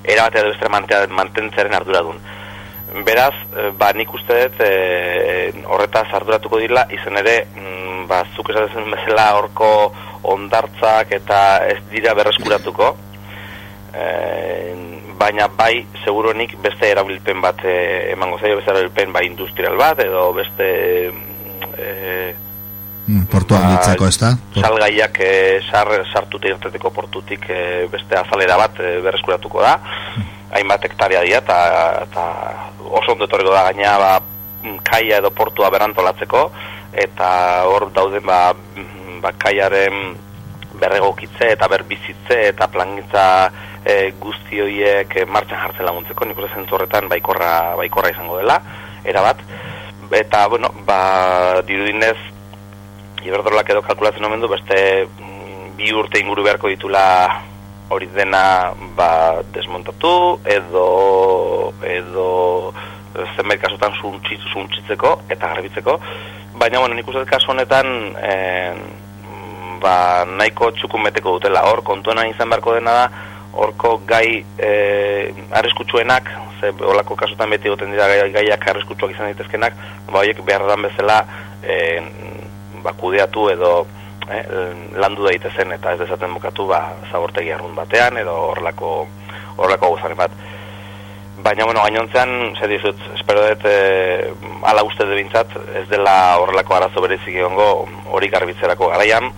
erabatea duzera mantentzearen arduradun. Beraz, e, ba, nik uste dut e, horretaz arduratuko dira, izan ere, mm, ba, zuk esatzen bezala horko ondartzak eta ez dira berreskuratuko, e, baina bai, seguronik beste erabilpen bat e, emango zaio, beste erabilpen bai industrial bat, edo beste... E, mm, portuan ba, ditzeko, ez da? Salgaiak e, sar, sartute irteteko portutik e, beste azalera bat e, berreskuratuko da. Mm hainbat hektarea dira eta, eta oso ondo etorriko da gaina ba, kaia edo portua berantolatzeko eta hor dauden ba, ba kaiaren berregokitze eta berbizitze eta plangintza e, guzti horiek e, martxan jartzen laguntzeko. Nik uste horretan baikorra, baikorra izango dela erabat. Eta bueno ba dirudinez iberdrolak edo kalkulatzen omen du beste mm, bi urte inguru beharko ditula hori dena ba, desmontatu edo edo zenbait kasutan suntzitzeko eta garbitzeko baina bueno, nik uste kasu honetan e, ba, nahiko txukun beteko dutela hor kontuena izan beharko dena da horko gai e, arriskutsuenak ze olako kasutan beti goten dira gai, gaiak arriskutsuak izan ditezkenak ba, horiek behar bezala e, ba, kudeatu edo eh, landu daitezen eta ez dezaten bukatu ba, zabortegi arrun batean edo horrelako horrelako gozaren bat. Baina, bueno, gainontzean, zer dizut, espero dut, e, ala uste bintzat, ez dela horrelako arazo berezik egongo hori garbitzerako garaian.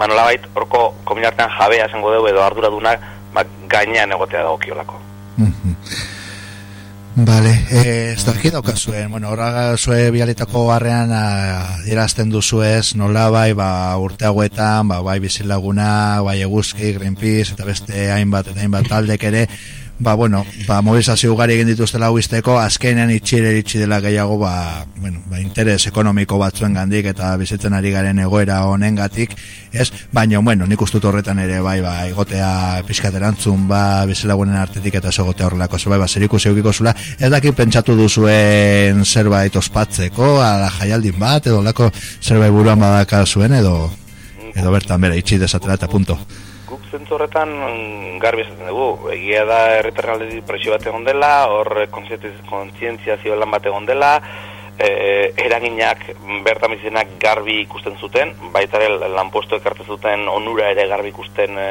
Manola bait, horko kominartean jabea esango dugu edo arduradunak ba, gainean egotea dago kiolako. Vale, eh, ez dakit daukazuen, bueno, horra zue bialitako barrean dirazten duzu ez, nola bai, ba, urte hauetan, ba, bai bizilaguna, bai eguzki, Greenpeace, eta beste hainbat, eta hainbat taldek ere, ba, bueno, ba, mobilizazio ugari egin dituzte lau izteko, azkenean itxire itxi dela gehiago, ba, bueno, ba, interes ekonomiko batzuen gandik, eta bizitzen ari garen egoera honen gatik, ez, baina, bueno, nik ustut horretan ere, bai, ba, egotea pizkaterantzun, ba, bizilagunen artetik eta egotea horrelako, bai, ba, zeriku zeugiko zula, ez daki pentsatu duzuen zerbait ospatzeko, ala jaialdin bat, edo lako zerbait buruan badaka zuen, edo, edo bertan bera, itxi desatela eta punto zentzu horretan mm, garbi esaten dugu. Egia da herritarren aldetik presio bat egon dela, hor kontzientziazio lan bat egon dela, e, eraginak bertan bizinak garbi ikusten zuten, baita ere lanposto ekarte zuten onura ere garbi ikusten e,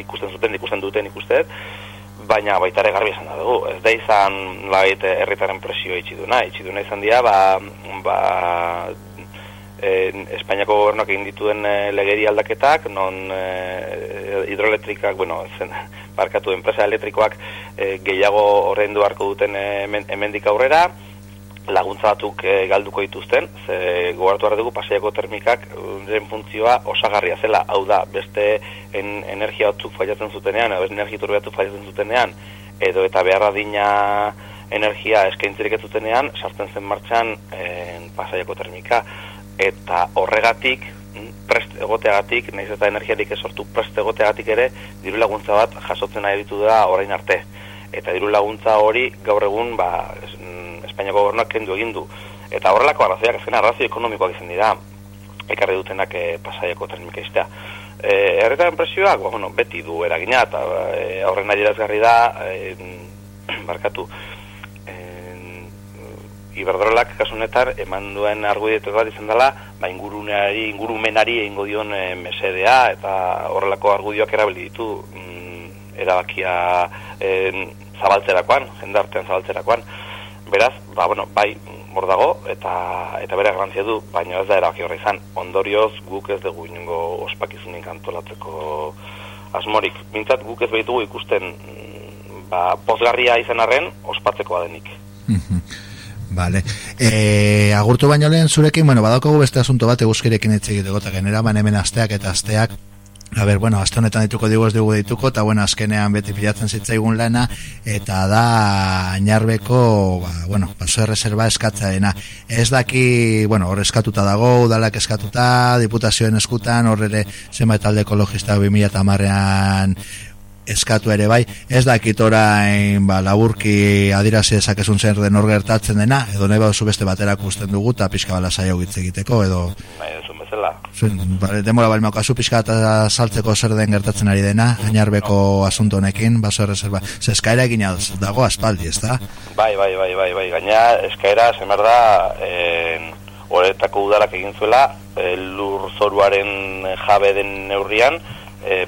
ikusten zuten, ikusten duten ikusten, baina baita ere garbi esan da dugu. Ez da izan lait herritarren presio itxiduna, itxiduna izan dira, ba, ba eh, Espainiako gobernuak egin dituen eh, legeri aldaketak, non eh, hidroelektrikak, bueno, zen, barkatu enpresa elektrikoak eh, gehiago horrein harko duten eh, hemendik aurrera, laguntza batzuk eh, galduko dituzten, ze gogartu behar dugu pasaiako termikak den funtzioa osagarria zela, hau da, beste en, energia batzuk faiatzen zutenean, edo energia batzuk faiatzen zutenean, edo eta beharra dina energia eskaintzirik ez zutenean, sartzen zen martxan en, pasaiako termika eta horregatik mm, prest egoteagatik, nahiz eta energiarik esortu prest egoteagatik ere, diru laguntza bat jasotzen nahi ditu da orain arte. Eta diru laguntza hori gaur egun ba, mm, Espainiako gobernuak kendu egin du. Eta horrelako arrazoiak ezken arrazoi ekonomikoak izan dira, ekarri dutenak e, pasaiako termika iztea. E, erretaren presioak, ba, bueno, beti du eragina, eta e, aurren nahi da, e, barkatu, Iberdrolak kasunetar eman duen argudietu bat izan dela, ba inguruneari, ingurumenari egingo dion e, mesedea eta horrelako argudioak erabili ditu mm, erabakia e, zabaltzerakoan, jendartean zabaltzerakoan. Beraz, ba, bueno, bai, hor dago eta eta bere garrantzia du, baina ez da erabaki horra izan. Ondorioz guk ez dugu ingo ospakizunik antolatzeko asmorik. Mintzat guk ez behitugu ikusten mm, ba, pozgarria izan arren ospatzeko adenik. Vale. E, agurtu baino lehen zurekin, bueno, badaukagu beste asunto bat eguzkirekin etxe egiteko, eta genera ban hemen asteak eta asteak A ber, bueno, aste honetan dituko digu ez dugu dituko, eta bueno, azkenean beti pilatzen zitzaigun lana, eta da ainarbeko, ba, bueno, paso reserva eskatza dena. Ez daki, bueno, hor eskatuta dago, udalak eskatuta, diputazioen eskutan, hor ere zenbait talde ekologista 2000 eta marrean eskatu ere bai, ez dakit orain ba, laburki adirazi dezakezun zer den hor gertatzen dena, edo nahi baduzu beste baterak usten dugu, eta pixka bala saia egiteko, edo... Nahi duzun bezala. Zuen, ba, demora bali maukazu pixka eta saltzeko zer den gertatzen ari dena, ainarbeko asunto honekin, baso erreserba. Ze eskaera egin dago aspaldi, ez da? Bai, bai, bai, bai, bai, gaina eskaera, zemar da, eh, horretako udalak egin zuela, e, lur zoruaren jabe den neurrian, e,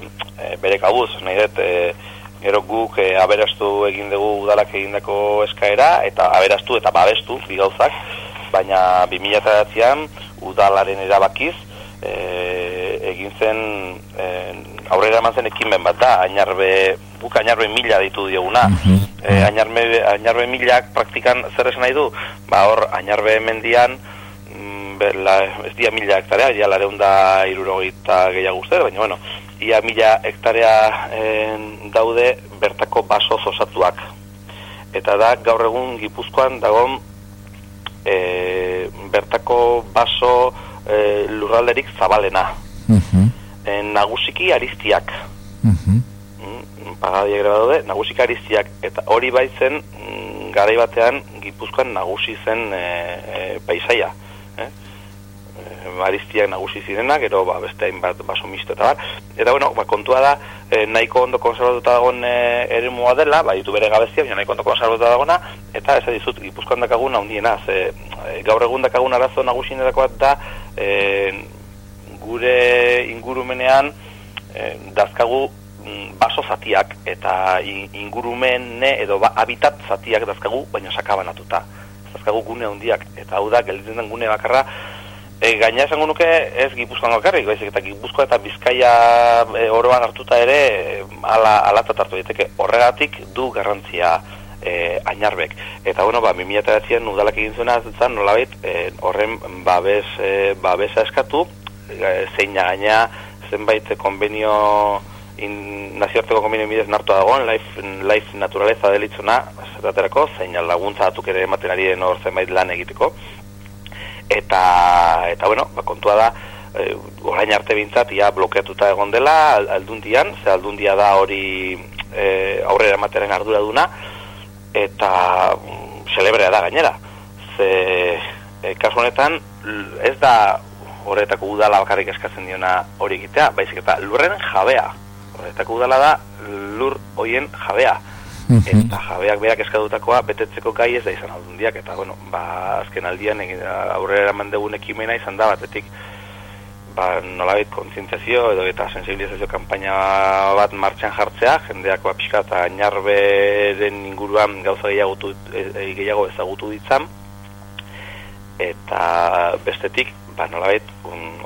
bere kabuz, nahi dut, e, gero guk e, aberastu egin dugu udalak egindako eskaera, eta aberastu eta babestu, bigauzak, baina 2008an udalaren erabakiz, e, egin zen e, aurrera eman zen ekimen bat da, ainarbe, guk ainarbe mila ditu dioguna. e, ainarbe, ainarbe milak praktikan zer esan nahi du? Ba hor, ainarbe mendian, mm, berla, ez dia mila hektarea, ia lareunda irurogeita gehiago uste, baina bueno, ia mila hektarea daude bertako baso osatuak. Eta da, gaur egun Gipuzkoan dagon e, bertako baso e, lurralderik zabalena. Uh nagusiki aristiak. Uh -huh. mm, daude, nagusiki aristiak. Eta hori baitzen, mm, garai batean, Gipuzkoan nagusi zen e, e, paisaia. Eh? maristiak nagusi zirena, gero ba, beste hainbat baso misto eta bar. Eta bueno, ba, kontua da, e, nahiko ondo konservatuta dagoen e, ere mua dela, ba, ditu bere gabezia, baina nahiko ondo konservatuta dagona, eta ez dizut, gipuzkoan dakaguna hundiena, ze e, gaur egun dakaguna arazo nagusien bat da, e, gure ingurumenean e, dazkagu mm, baso zatiak eta ingurumene edo ba, habitat zatiak dazkagu, baina sakabanatuta. Dazkagu gune handiak eta hau da, gelditzen den gune bakarra, E, gaina esango nuke ez Gipuzkoan bakarrik, baizik eta Gipuzkoa eta Bizkaia e, oroan hartuta ere ala alatat hartu daiteke. Horregatik du garrantzia e, ainarbek. Eta bueno, ba 2009an udalak egin zuena zen nolabait e, horren babes e, babesa eskatu e, zeina gaina zenbait konbenio in, nazioarteko konbenio bidez nartu dagoen life, life naturaleza delitzuna zeraterako, zeina laguntza atuk ere ematen ari den hor zenbait lan egiteko eta eta bueno, ba, kontua da e, orain arte bintzat ia blokeatuta egon dela aldundian, ze aldundia da hori e, aurrera materen ardura duna eta mm, celebrea da gainera. Ze e, kasu honetan ez da horretako udala bakarrik eskatzen diona hori egitea, baizik eta lurren jabea. Horretako udala da lur hoien jabea eta jabeak berak eskadutakoa betetzeko gai ez da izan aldundiak eta bueno, ba, azken aldian aurrera eraman ekimena izan da batetik ba, nolabait kontzientziazio edo eta sensibilizazio kanpaina bat martxan jartzea, jendeak ba, pixka eta den inguruan gauza gehiago, e, gehiago ezagutu ditzan. Eta bestetik ba, nolabait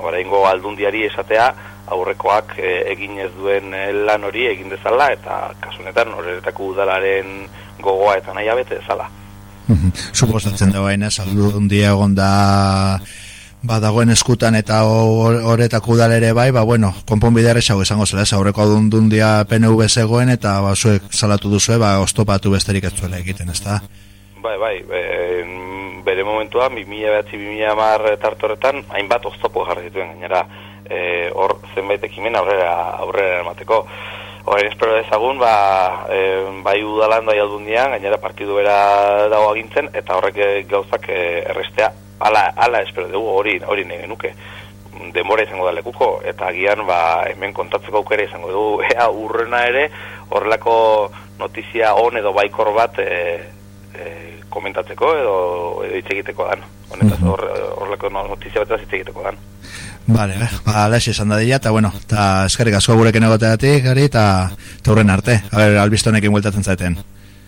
oraingo aldundiari esatea aurrekoak e, egin ez duen e, lan hori egin dezala eta kasunetan horretako udalaren gogoa eta nahi abete dezala. Suposatzen da baina, saldu dia egon da ba, dagoen eskutan eta horretako udal ere bai, ba, bueno, konponbidea erresago esango zela, ez aurreko dundun dia PNV zegoen eta ba, zuek salatu duzu, ba, ostopatu besterik ez zuela egiten, ez da? Bai, bai, be, bere momentua, 2000-2000 mar tartoretan, hainbat oztopo jarri zituen, gainera, e, hor zenbait ekimen aurrera aurrera emateko. Horren espero ezagun, ba, e, bai udalan, bai aldundian, gainera partidu bera dago agintzen, eta horrek gauzak e, errestea, ala, ala espero dugu hori, hori nire nuke demora izango da lekuko, eta agian ba, hemen kontatzeko aukera izango dugu, ea urrena ere, horrelako notizia on edo baikor bat e, e, komentatzeko edo, edo hitz egiteko dan. Honetaz, horrelako notizia bat hitz egiteko dan. Vale, eh, ba, alaxi esan da dira, eta bueno, eta eskerrik asko gurekin egoteatik, gari, eta taurren arte. A ber, albizto honekin bueltatzen zaeten.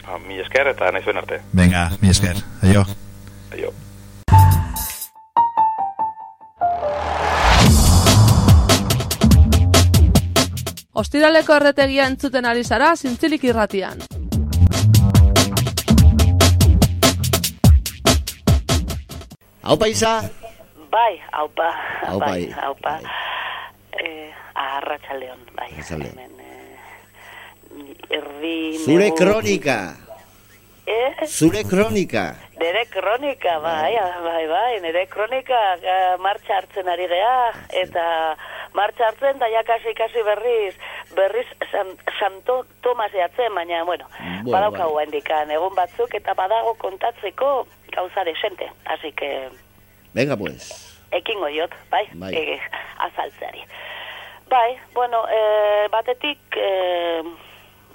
Ah, mi esker eta nahi zuen arte. Venga, mi esker. Aio. Aio. Ostiraleko erretegia entzuten ari zara, zintzilik irratian. Hau paisa, Bai, haupa. Hau bai. Haupa. Bai. Eh, arratsaldeon, bai. Arratsaldeon. Eh, erdi Zure kronika. Eh? Zure kronika. Nere kronika, bai, bai, bai, nere kronika uh, martxa hartzen ari gea, eta martxa hartzen da jakasi ikasi berriz, berriz San, Santo Tomas eatzen, baina, bueno, Bueno, badaukagu handikan, egun batzuk, eta badago kontatzeko gauza desente, así que Venga, pues. ekingo diot, bai, Bai. E, azaltzeari. Bai, bueno, e, batetik, e,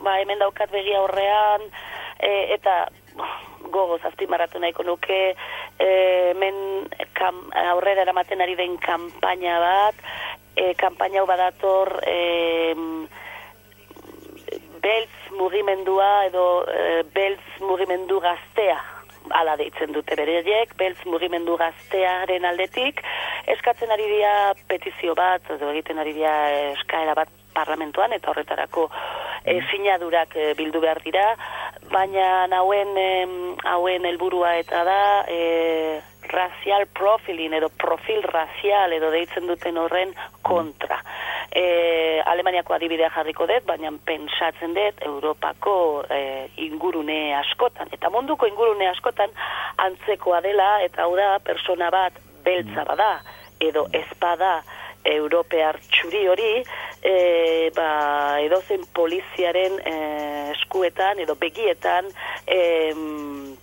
ba, hemen daukat begia horrean, e, eta gogoz azpimarratu nahiko nuke, hemen kam, aurrera eramaten ari den kanpaina bat, e, kanpaina hau badator, e, beltz mugimendua edo e, beltz mugimendu gaztea ala deitzen dute bereiek, beltz mugimendu gaztearen aldetik, eskatzen ari dira petizio bat, edo egiten ari dira eskaera bat parlamentuan, eta horretarako e, sinadurak e, bildu behar dira, baina hauen, hauen helburua eta da, e, racial profiling edo profil racial edo deitzen duten horren kontra. E, Alemaniako adibidea jarriko dut, baina pentsatzen dut Europako e, ingurune askotan, eta munduko ingurune askotan antzekoa dela, eta hau da, persona bat beltza bada, edo ezpada europear txuri hori, e, ba, edozen poliziaren e, eskuetan, edo begietan, em,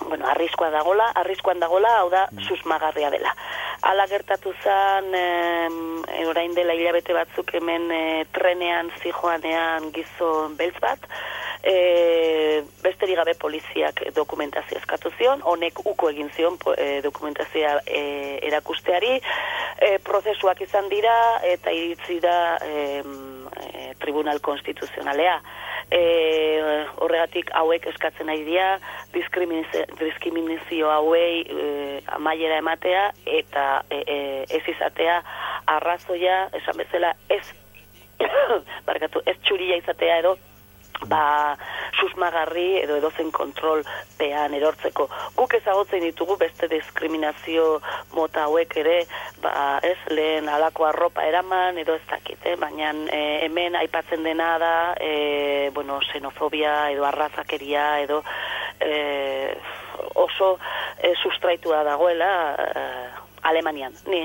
bueno, arriskoa dagola, arriskoan dagola, hau da, susmagarria dela. Hala gertatu zen, e, orain dela hilabete batzuk hemen e, trenean zijoanean gizon beltz bat, e, besterik gabe poliziak dokumentazio eskatu zion, honek uko egin zion e, dokumentazioa e, erakusteari, e, prozesuak izan dira eta iritzi da e, e, Tribunal Konstituzionalea. E, horregatik hauek eskatzen nahi dira diskriminazio, diskriminazio hauei e, amaiera ematea eta e, e, ez izatea arrazoia, esan bezala ez barkatu, ez txuria izatea edo ba, susmagarri edo edozen kontrol pean erortzeko. Guk ezagotzen ditugu beste diskriminazio mota hauek ere, ba, ez lehen alako arropa eraman edo ez dakit, eh? baina eh, hemen aipatzen dena da, eh, bueno, xenofobia edo arrazakeria edo eh, oso eh, sustraitua dagoela eh, Alemanian. Ni,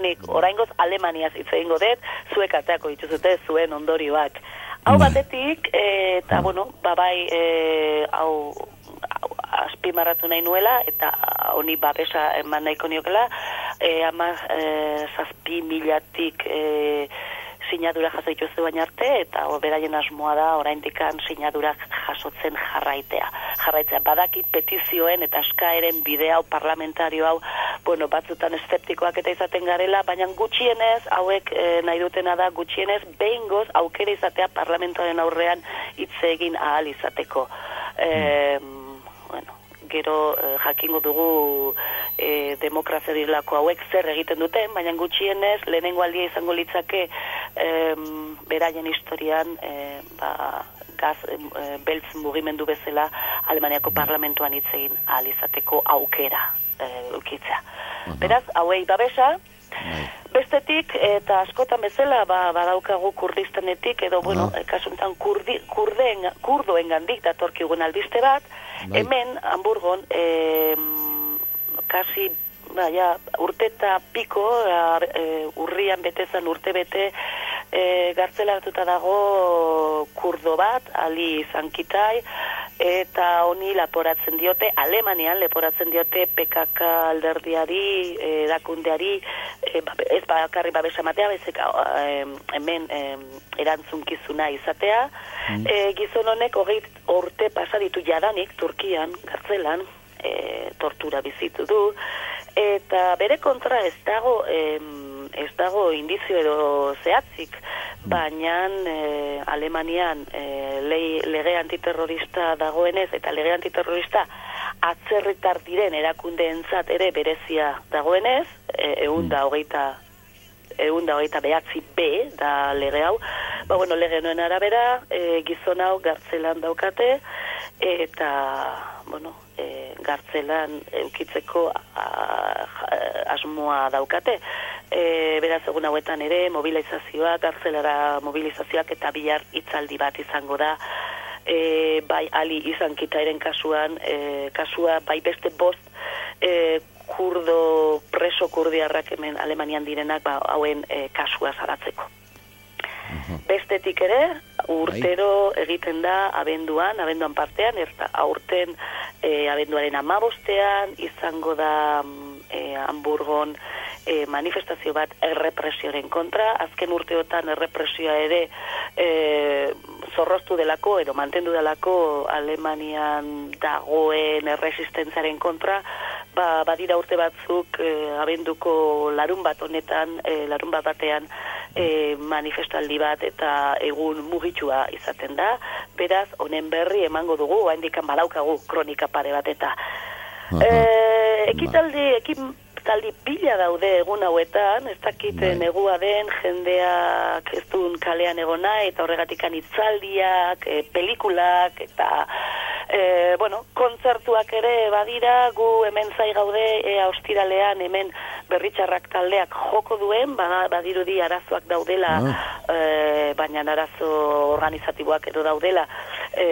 nik oraingoz Alemaniaz hitz egingo dut, zuek ateako dituzute zuen ondorioak. Hau batetik, e, eta, bueno, babai, e, hau, hau azpimarratu nahi nuela, eta honi babesa eman nahiko niokela, e, ama e, zazpi milatik e, sinadura jaso dituzte baina arte, eta o, beraien asmoa da oraindikan sinadurak jasotzen jarraitea. Jarraitzea, badakit petizioen eta eskaeren bide hau parlamentario hau, bueno, batzutan eszeptikoak eta izaten garela, baina gutxienez, hauek e, nahi dutena da, gutxienez, behingoz aukera izatea parlamentoaren aurrean hitz egin ahal izateko. E, gero eh, jakingo dugu eh, demokrazia direlako hauek zer egiten duten, baina gutxienez lehenengo aldia izango litzake em, beraien historian eh, ba, gaz, eh, beltz mugimendu bezala Alemaniako parlamentuan hitz egin ahal izateko aukera eh, ukitzea. Beraz, hauei babesa, Bestetik, eta askotan bezala, ba, badaukagu kurdistanetik, edo, bueno, eh, kasuntan kurdi, kurdeen, kurdoen gandik datorkigun albiste bat, Bai. hemen, Hamburgon, e, kasi, baina, urteta piko, ar, e, urrian betezan urte bete, e, gartzelaratuta dago kurdo bat, ali zankitai, eta honi laporatzen diote, Alemanian leporatzen diote PKK alderdiari, eh, erakundeari, e, ba, ez bakarri babesa matea, bezik hemen eh, erantzunkizuna izatea. E, gizon honek hogei urte pasa ditu jadanik Turkian, gartzelan, e, tortura bizitu du, eta bere kontra ez dago... em, ez dago indizio edo zehatzik, baina e, Alemanian e, lei, lege antiterrorista dagoenez eta lege antiterrorista atzerritar diren erakundeentzat ere berezia dagoenez, e, egun da hogeita egun da hogeita behatzi B da lege hau, ba bueno, lege noen arabera, e, gizon hau gartzelan daukate, eta, bueno, e, gartzelan eukitzeko a, a, asmoa daukate. E, beraz, egun hauetan ere, mobilizazioa, gartzelara mobilizazioak eta bihar hitzaldi bat izango da, e, bai ali izan kitairen kasuan, e, kasua bai beste bost e, kurdo preso kurdiarrak hemen Alemanian direnak ba, hauen e, kasua zaratzeko. Bestetik ere, urtero egiten da abenduan, abenduan partean, eta aurten e, abenduaren amabostean, izango da e, Hamburgon e, manifestazio bat errepresioaren kontra, azken urteotan errepresioa ere e, zorroztu delako edo mantendu delako Alemanian dagoen erresistentzaren kontra, ba, badira urte batzuk e, abenduko larun bat honetan, e, larun bat batean e, manifestaldi bat eta egun mugitsua izaten da, beraz, honen berri emango dugu, haindikan balaukagu kronika pare bat eta. E, ekitaldi, ekin taldi pila daude egun hauetan, ez dakit bai. negua den, jendeak ez duen kalean egona, eta horregatikan itzaldiak, e, pelikulak, eta e, bueno, kontzertuak ere badira, gu hemen zai gaude, e, austiralean hemen berritxarrak taldeak joko duen, badirudi arazoak daudela, e, baina arazo organizatiboak edo daudela, e,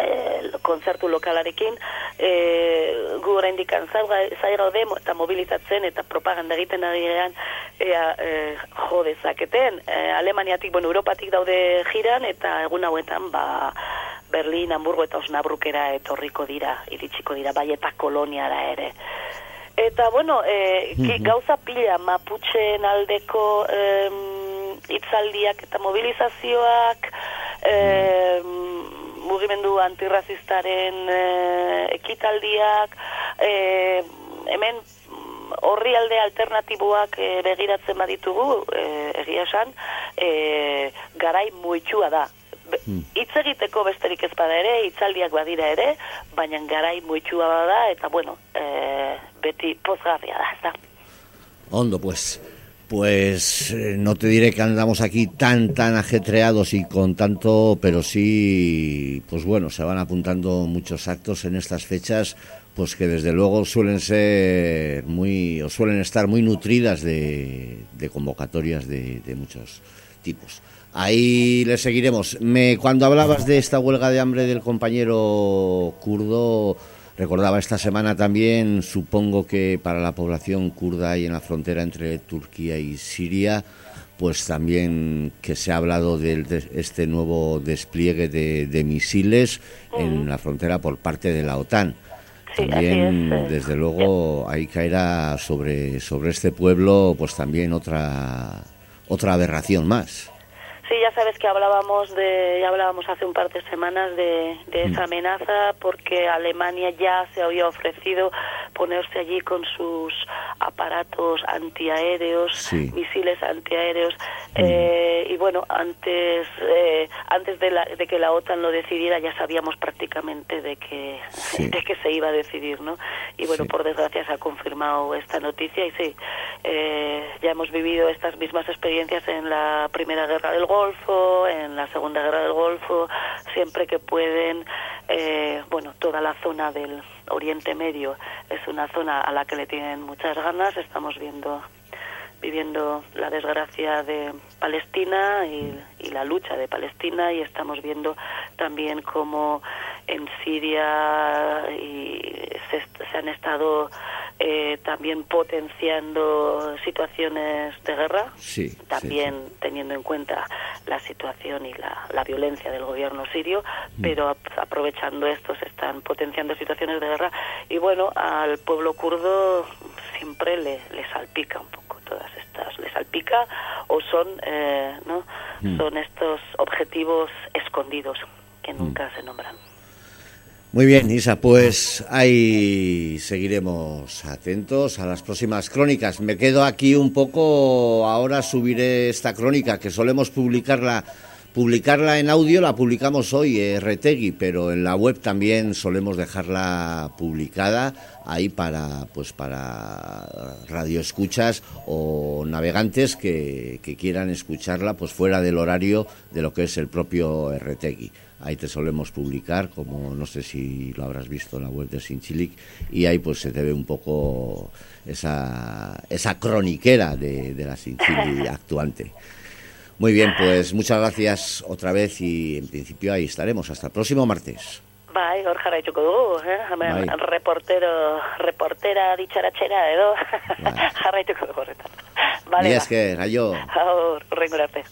e, kontzertu lokalarekin e, gu oraindik zai gaude eta mobilizatzen eta propaganda egiten ari gean ea e, jo dezaketen. E, Alemaniatik, bueno, Europatik daude jiran eta egun hauetan ba, Berlin, Hamburgo eta Osnabrukera etorriko dira, iritsiko dira, bai eta koloniara ere. Eta, bueno, e, gauza pila maputxen aldeko em, itzaldiak eta mobilizazioak, em, mugimendu antirrazistaren e, ekitaldiak, e, hemen horri alde alternatiboak e, begiratzen baditugu, e, egia esan, e, garai muitxua da. Hmm. Hitz egiteko besterik ez bada ere, hitzaldiak badira ere, baina garai muitxua bada, eta bueno, e, beti pozgarria da, ez da. Ondo, pues, Pues eh, no te diré que andamos aquí tan, tan ajetreados y con tanto, pero sí, pues bueno, se van apuntando muchos actos en estas fechas, pues que desde luego suelen ser muy, o suelen estar muy nutridas de, convocatorias de, muchos tipos. Ahí le seguiremos. Me, cuando hablabas de esta huelga de hambre del compañero kurdo, Recordaba esta semana también, supongo que para la población kurda y en la frontera entre Turquía y Siria, pues también que se ha hablado de, este nuevo despliegue de, misiles en la frontera por parte de la OTAN. también, desde luego, ahí caerá sobre, sobre este pueblo, pues también otra, otra aberración más. Sí, ya sabes que hablábamos de, ya hablábamos hace un par de semanas de, de esa mm. amenaza porque Alemania ya se había ofrecido ponerse allí con sus aparatos antiaéreos, misiles antiaéreos mm. eh, y bueno antes eh, antes de, la, de que la OTAN lo decidiera ya sabíamos prácticamente de que de que se iba a decidir, ¿no? Y bueno por desgracia se ha confirmado esta noticia y sí eh, ya hemos vivido estas mismas experiencias en la primera guerra del Golfo Golfo, en la Segunda Guerra del Golfo, siempre que pueden, eh, bueno, toda la zona del Oriente Medio es una zona a la que le tienen muchas ganas. Estamos viendo viviendo la desgracia de Palestina y, la lucha de Palestina y estamos viendo también cómo en Siria se, se han estado eh, también potenciando situaciones de guerra, también teniendo en cuenta la situación y la, la violencia del gobierno sirio, mm. pero aprovechando esto se están potenciando situaciones de guerra y bueno, al pueblo kurdo siempre le, le salpica un poco todas estas, le salpica o son, eh, ¿no? Mm. Son estos objetivos escondidos que mm. nunca se nombran. Muy bien, Isa, pues ahí seguiremos atentos a las próximas crónicas. Me quedo aquí un poco, ahora subiré esta crónica que solemos publicarla publicarla en audio la publicamos hoy eh, Retegui, pero en la web también solemos dejarla publicada ahí para pues para radioescuchas o navegantes que, quieran escucharla pues fuera del horario de lo que es el propio Retegui ahí te solemos publicar, como no sé si lo habrás visto en la web de Sinchilic, y ahí pues se te ve un poco esa, esa croniquera de, de la Sinchili actuante. Muy bien, pues muchas gracias otra vez y en principio ahí estaremos. Hasta el próximo martes. Bai, hor jarraituko dugu, eh? Hemen bai. reportero, reportera ditxaratxera edo bai. jarraituko dugu horretan. Vale, Mila esker, ba. aio. Aur, horrengor arte.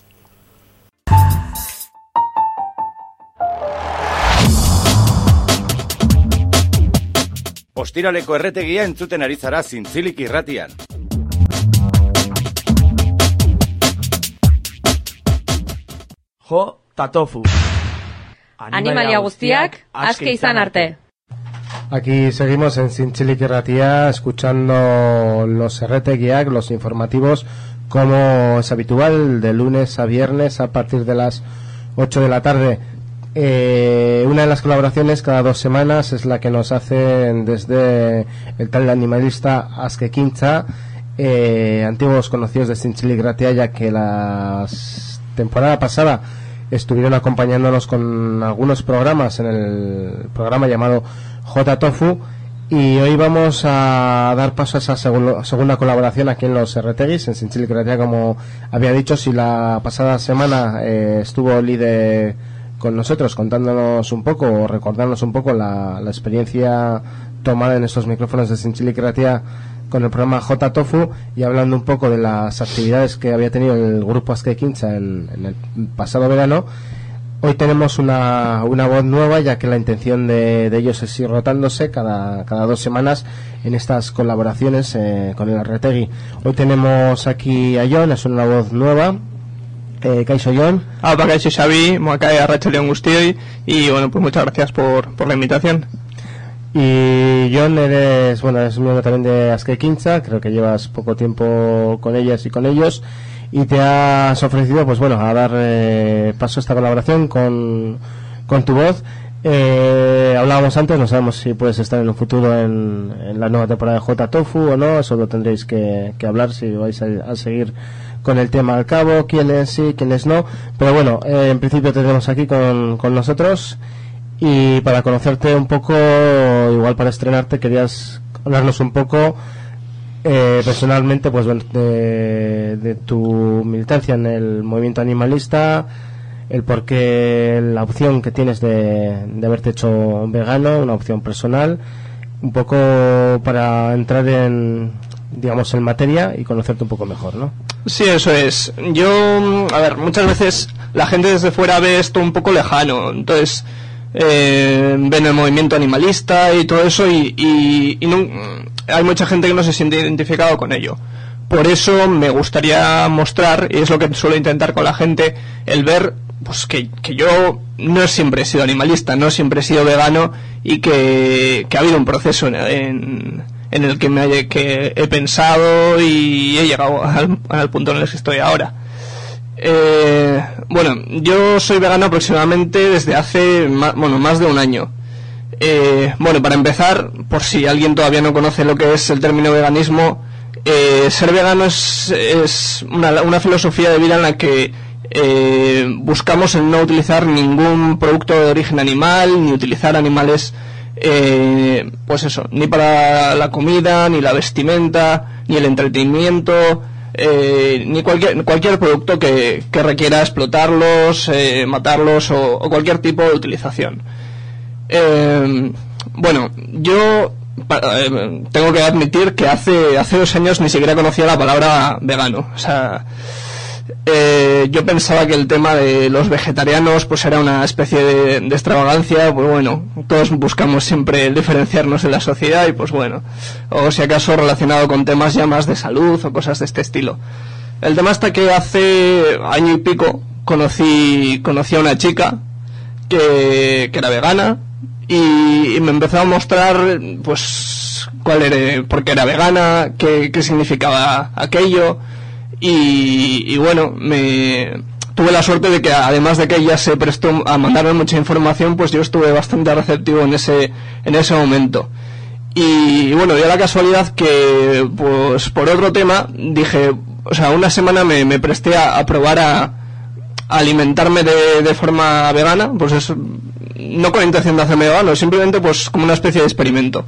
Ostiraleko erretegia entzuten ari zara zintzilik irratian. Jo, tatofu. Animalia guztiak, aske izan arte. Aquí seguimos en Sinchilik Ratía escuchando los RTGIAC, los informativos, como es habitual, de lunes a viernes a partir de las 8 de la tarde. Eh, una de las colaboraciones cada dos semanas es la que nos hacen desde el tal animalista Aske Quincha, eh, antiguos conocidos de Sinchilik Ratía, ya que la temporada pasada estuvieron acompañándonos con algunos programas en el programa llamado J Tofu y hoy vamos a dar paso a esa segunda colaboración aquí en los RTGs, en Sinchili como había dicho, si la pasada semana eh, estuvo Lide con nosotros contándonos un poco o recordándonos un poco la, experiencia tomada en estos micrófonos de Sinchili con el programa J Tofu y hablando un poco de las actividades que había tenido el grupo Aske Quincha en, en el pasado verano Hoy tenemos una, una voz nueva, ya que la intención de, ellos es ir rotándose cada, cada dos semanas en estas colaboraciones eh, con el Retegui. Hoy tenemos aquí a John, es una voz nueva. Eh, Kaiso John. Ah, Kaiso Xavi, Moacay Arracha León y bueno, pues muchas gracias por, por la invitación. Y John, eres, bueno, eres miembro también de Aske Quincha, creo que llevas poco tiempo con ellas y con ellos y te has ofrecido, pues bueno, a dar eh, paso a esta colaboración con, con tu voz. Eh, hablábamos antes, no sabemos si puedes estar en un futuro en, la nueva temporada de J Tofu o no, eso lo tendréis que, que hablar si vais a, seguir con el tema al cabo, quiénes sí, quiénes no. Pero bueno, eh, en principio te tenemos aquí con, con nosotros y para conocerte un poco, igual para estrenarte, querías hablarnos un poco eh, personalmente, pues de, tu militancia en el movimiento animalista, el por qué la opción que tienes de, haberte hecho vegano, una opción personal, un poco para entrar en, digamos, en materia y conocerte un poco mejor, ¿no? Sí, eso es. Yo, a ver, muchas veces la gente desde fuera ve esto un poco lejano, entonces eh, ven el movimiento animalista y todo eso y, hay mucha gente que no se siente identificado con ello. Por eso me gustaría mostrar, y es lo que suelo intentar con la gente, el ver pues que, que yo no siempre he sido animalista, no siempre he sido vegano y que, que ha habido un proceso en, en, el que, me que he pensado y he llegado al punto en el que estoy ahora. Eh, bueno, yo soy vegano aproximadamente desde hace bueno, más de un año. Eh, bueno, para empezar, por si alguien todavía no conoce lo que es el término veganismo, eh, ser vegano es, es una, una, filosofía de vida en la que eh, buscamos en no utilizar ningún producto de origen animal, ni utilizar animales, eh, pues eso, ni para la comida, ni la vestimenta, ni el entretenimiento, eh, ni cualquier, cualquier producto que, que requiera explotarlos, eh, matarlos o, cualquier tipo de utilización. Eh, bueno, yo tengo que admitir que hace, hace dos años ni siquiera conocía la palabra vegano. O sea, eh, yo pensaba que el tema de los vegetarianos pues era una especie de, extravagancia, pues bueno, todos buscamos siempre diferenciarnos en la sociedad y pues bueno, o si acaso relacionado con temas ya más de salud o cosas de este estilo. El tema está que hace año y pico conocí, conocí a una chica que, que era vegana y, me empezó a mostrar pues cuál era, por qué era vegana, qué, qué significaba aquello y, bueno, me tuve la suerte de que además de que ella se prestó a mandarme mucha información, pues yo estuve bastante receptivo en ese, en ese momento. Y bueno, dio la casualidad que, pues por otro tema, dije, o sea, una semana me, presté a, probar a, alimentarme de, de, forma vegana, pues es, no con intención de hacerme vegano, simplemente pues como una especie de experimento.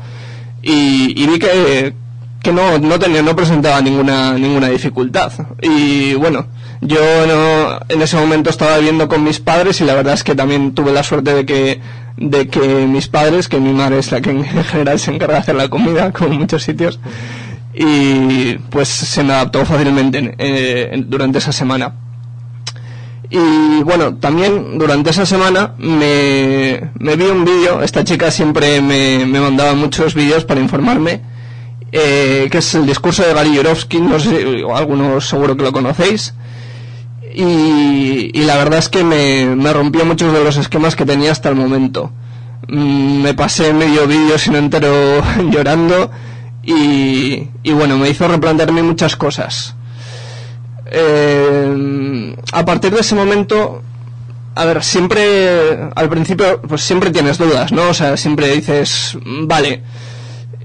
Y, y vi que, que no, no tenía, no presentaba ninguna, ninguna dificultad. Y bueno, yo no, en ese momento estaba viviendo con mis padres y la verdad es que también tuve la suerte de que, de que mis padres, que mi madre es la que en general se encarga de hacer la comida, como en muchos sitios, y pues se me adaptó fácilmente eh, durante esa semana. Y bueno, también durante esa semana me, me vi un vídeo, esta chica siempre me, me mandaba muchos vídeos para informarme, eh, que es el discurso de Gary Yorovsky, no sé, algunos seguro que lo conocéis, y, la verdad es que me, me rompió muchos de los esquemas que tenía hasta el momento. Mm, me pasé medio vídeo sin entero llorando y, y bueno, me hizo replantearme muchas cosas. Eh, a partir de ese momento, a ver, siempre, al principio, pues siempre tienes dudas, ¿no? O sea, siempre dices, vale,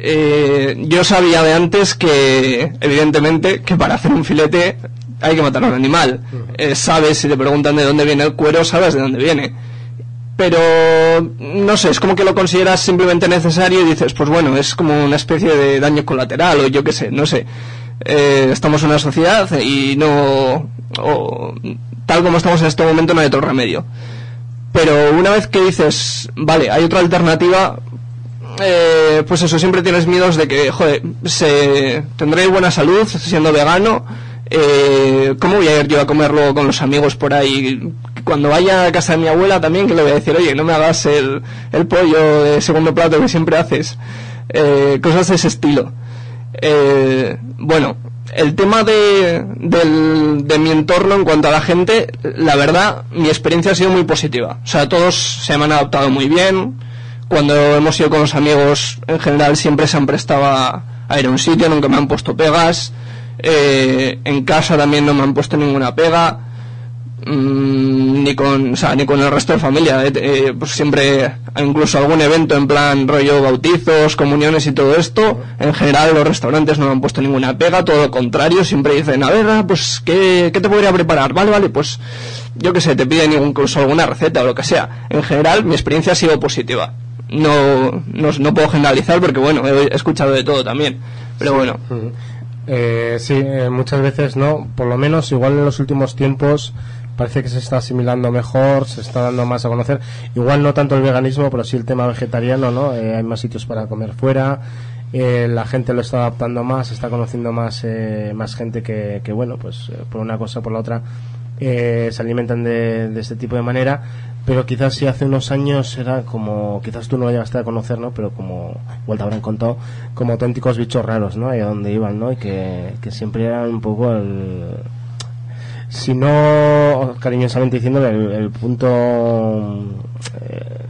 eh, yo sabía de antes que, evidentemente, que para hacer un filete hay que matar a un animal. Eh, sabes, si te preguntan de dónde viene el cuero, sabes de dónde viene. Pero, no sé, es como que lo consideras simplemente necesario y dices, pues bueno, es como una especie de daño colateral o yo qué sé, no sé. Eh, estamos en una sociedad y no, o, tal como estamos en este momento no hay otro remedio. Pero una vez que dices, vale, hay otra alternativa, eh, pues eso, siempre tienes miedos de que, joder, se, tendré buena salud siendo vegano, eh, ¿cómo voy a ir yo a comer luego con los amigos por ahí? Cuando vaya a casa de mi abuela también, que le voy a decir, oye, no me hagas el, el pollo de segundo plato que siempre haces. Eh, cosas de ese estilo. Eh, bueno, el tema de, del, de mi entorno en cuanto a la gente, la verdad, mi experiencia ha sido muy positiva. O sea, todos se me han adaptado muy bien. Cuando hemos ido con los amigos, en general siempre se han prestado a, ir a un sitio, nunca me han puesto pegas. Eh, en casa también no me han puesto ninguna pega. Mm, ni con o sea, ni con el resto de familia eh, eh, pues siempre incluso algún evento en plan rollo bautizos comuniones y todo esto en general los restaurantes no me han puesto ninguna pega todo lo contrario siempre dicen a ver ah, pues ¿qué, qué te podría preparar vale vale pues yo que sé te piden incluso alguna receta o lo que sea en general mi experiencia ha sido positiva no no, no puedo generalizar porque bueno he escuchado de todo también pero Sí. bueno. Eh, sí, eh, muchas veces no, por lo menos igual en los últimos tiempos parece que se está asimilando mejor, se está dando más a conocer. Igual no tanto el veganismo, pero sí el tema vegetariano, ¿no? Eh, hay más sitios para comer fuera, eh, la gente lo está adaptando más, está conociendo más, eh, más gente que, que, bueno, pues por una cosa o por la otra eh, se alimentan de, de este tipo de manera. Pero quizás si hace unos años era como, quizás tú no lo llegaste a conocer, ¿no? Pero como, igual te habrán contado, como auténticos bichos raros, ¿no? Ahí a donde iban, ¿no? Y que, que siempre eran un poco el, si no cariñosamente diciéndole el, el punto eh,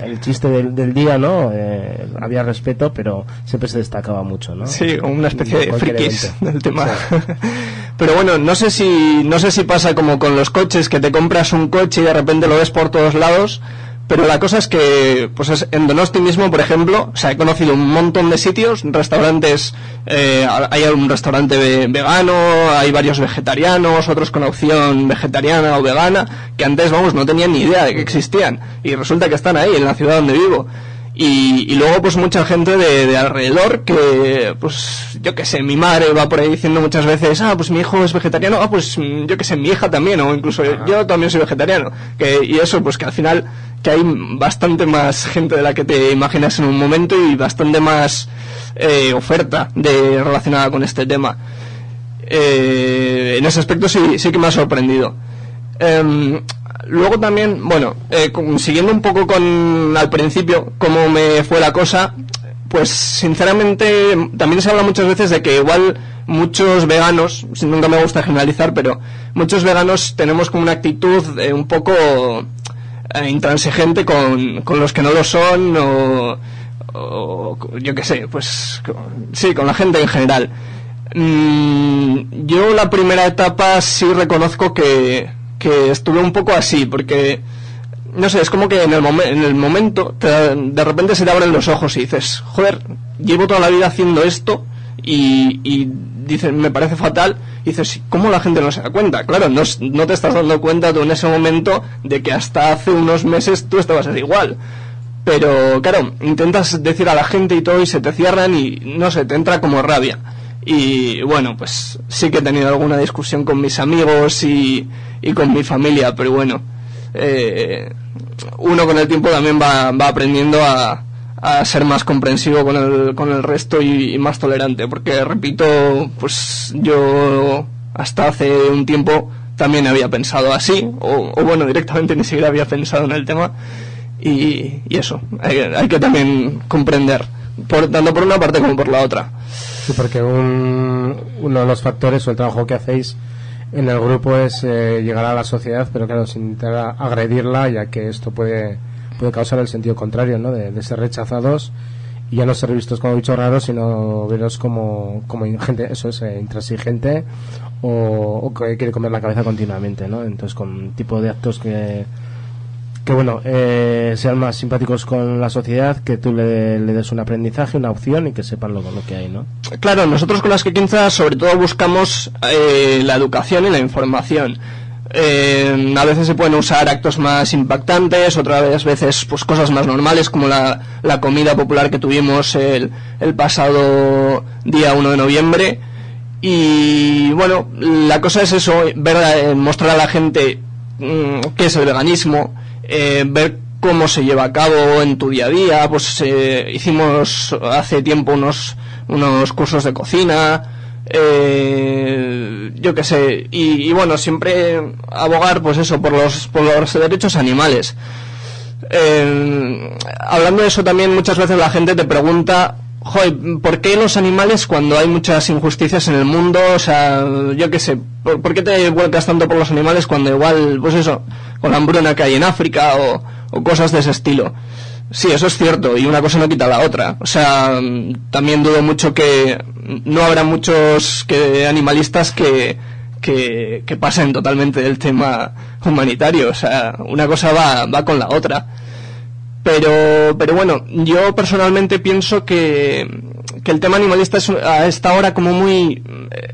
el chiste del, del día no Eh, había respeto pero siempre se destacaba mucho no Sí, una especie de frikis evento. del tema. Sí. Pero bueno, no sé si no sé si pasa como con los coches que te compras un coche y de repente lo ves por todos lados, pero la cosa es que pues es, en Donosti mismo, por ejemplo, o sea, he conocido un montón de sitios, restaurantes, eh, hay un restaurante ve- vegano, hay varios vegetarianos, otros con opción vegetariana o vegana, que antes, vamos, no tenían ni idea de que existían y resulta que están ahí en la ciudad donde vivo. Y, y luego pues mucha gente de, de alrededor que pues yo que sé mi madre va por ahí diciendo muchas veces ah pues mi hijo es vegetariano ah pues mm, yo que sé mi hija también o incluso yo también soy vegetariano que, y eso pues que al final que hay bastante más gente de la que te imaginas en un momento y bastante más eh, oferta de relacionada con este tema. Eh, en ese aspecto sí sí que me ha sorprendido. Em, luego también, bueno, eh, siguiendo un poco con al principio cómo me fue la cosa, pues sinceramente también se habla muchas veces de que igual muchos veganos, nunca me gusta generalizar, pero muchos veganos tenemos como una actitud eh, un poco eh, intransigente con, con los que no lo son o, o yo qué sé, pues con- sí, con la gente en general. Mm, yo la primera etapa sí reconozco que, que estuve un poco así, porque no sé, es como que en el, en el momento te- de repente se te abren los ojos y dices, joder, llevo toda la vida haciendo esto y, dices, me parece fatal. Y dices, ¿cómo la gente no se da cuenta? Claro, no, no te estás dando cuenta tú en ese momento de que hasta hace unos meses tú estabas igual. Pero claro, intentas decir a la gente y todo y se te cierran y no sé, te entra como rabia. Y bueno, pues sí que he tenido alguna discusión con mis amigos y, y con mi familia, pero bueno, eh, uno con el tiempo también va, va aprendiendo a, a ser más comprensivo con el, con el resto y, y más tolerante, porque repito, pues yo hasta hace un tiempo también había pensado así, o, bueno, directamente ni siquiera había pensado en el tema. Y, eso, hay, que también comprender, por, tanto por una parte como por la otra. Sí, porque uno de los factores o el trabajo que hacéis en el grupo es eh, llegar a la sociedad, pero claro, sin agredirla, ya que esto puede, puede causar el sentido contrario, ¿no? De, ser rechazados y ya no ser vistos como bichos raros, sino veros como, como gente, eso es, eh, intransigente o, que quiere comer la cabeza continuamente, ¿no? Entonces, con tipo de actos que, que bueno, eh, sean más simpáticos con la sociedad, que tú le, des un aprendizaje, una opción y que sepan lo, lo que hay, ¿no? Claro, nosotros con las que sobre todo buscamos eh, la educación y la información. Eh, a veces se pueden usar actos más impactantes, otras veces pues cosas más normales como la, la comida popular que tuvimos el, el pasado día 1 de noviembre y bueno, la cosa es eso, ver, mostrar a la gente mm, qué es el veganismo, eh, ver cómo se lleva a cabo en tu día a día. Pues eh, hicimos hace tiempo unos, unos cursos de cocina, yo qué sé, y, bueno, siempre abogar pues eso, por los, por los derechos animales. hablando de eso también muchas veces la gente te pregunta Joder, ¿por qué los animales cuando hay muchas injusticias en el mundo? O sea, yo qué sé, ¿por, qué te vuelcas tanto por los animales cuando igual, pues eso, con la hambruna que hay en África o, cosas de ese estilo? Sí, eso es cierto, y una cosa no quita la otra. O sea, también dudo mucho que no habrá muchos que, animalistas que, que, que pasen totalmente del tema humanitario. O sea, una cosa va, va con la otra. Pero, pero bueno, yo personalmente pienso que, que el tema animalista es a esta hora como muy... Eh,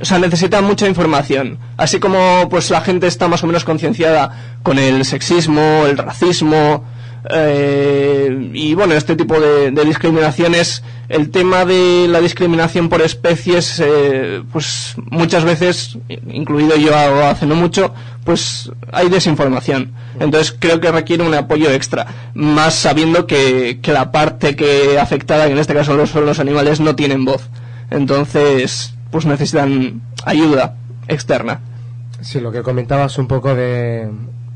o sea, necesita mucha información. Así como pues la gente está más o menos concienciada con el sexismo, el racismo, eh, y bueno, este tipo de, discriminaciones, el tema de la discriminación por especies, eh, pues muchas veces, incluido yo hace no mucho, pues hay desinformación. Entonces creo que requiere un apoyo extra, más sabiendo que, que la parte que afectada, que en este caso son los animales, no tienen voz. Entonces, pues necesitan ayuda externa. Sí, lo que comentabas un poco de,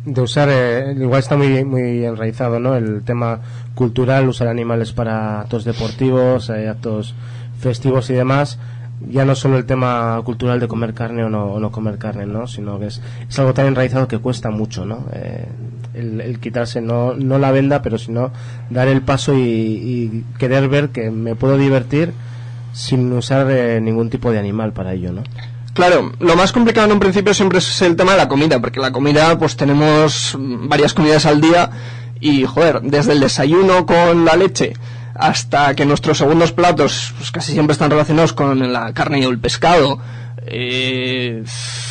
de usar, eh, igual está muy, muy enraizado, ¿no? El tema cultural, usar animales para actos deportivos, eh, actos festivos y demás. Ya no solo el tema cultural de comer carne o no, no comer carne, ¿no? Sino que es, es, algo tan enraizado que cuesta mucho, ¿no? Eh, el, quitarse, no, no la venda, pero sino dar el paso y, y querer ver que me puedo divertir sin usar ningún tipo de animal para ello, ¿no? Claro, lo más complicado en un principio siempre es el tema de la comida, porque la comida, pues tenemos varias comidas al día y, joder, desde el desayuno con la leche hasta que nuestros segundos platos pues, casi siempre están relacionados con la carne o el pescado eh,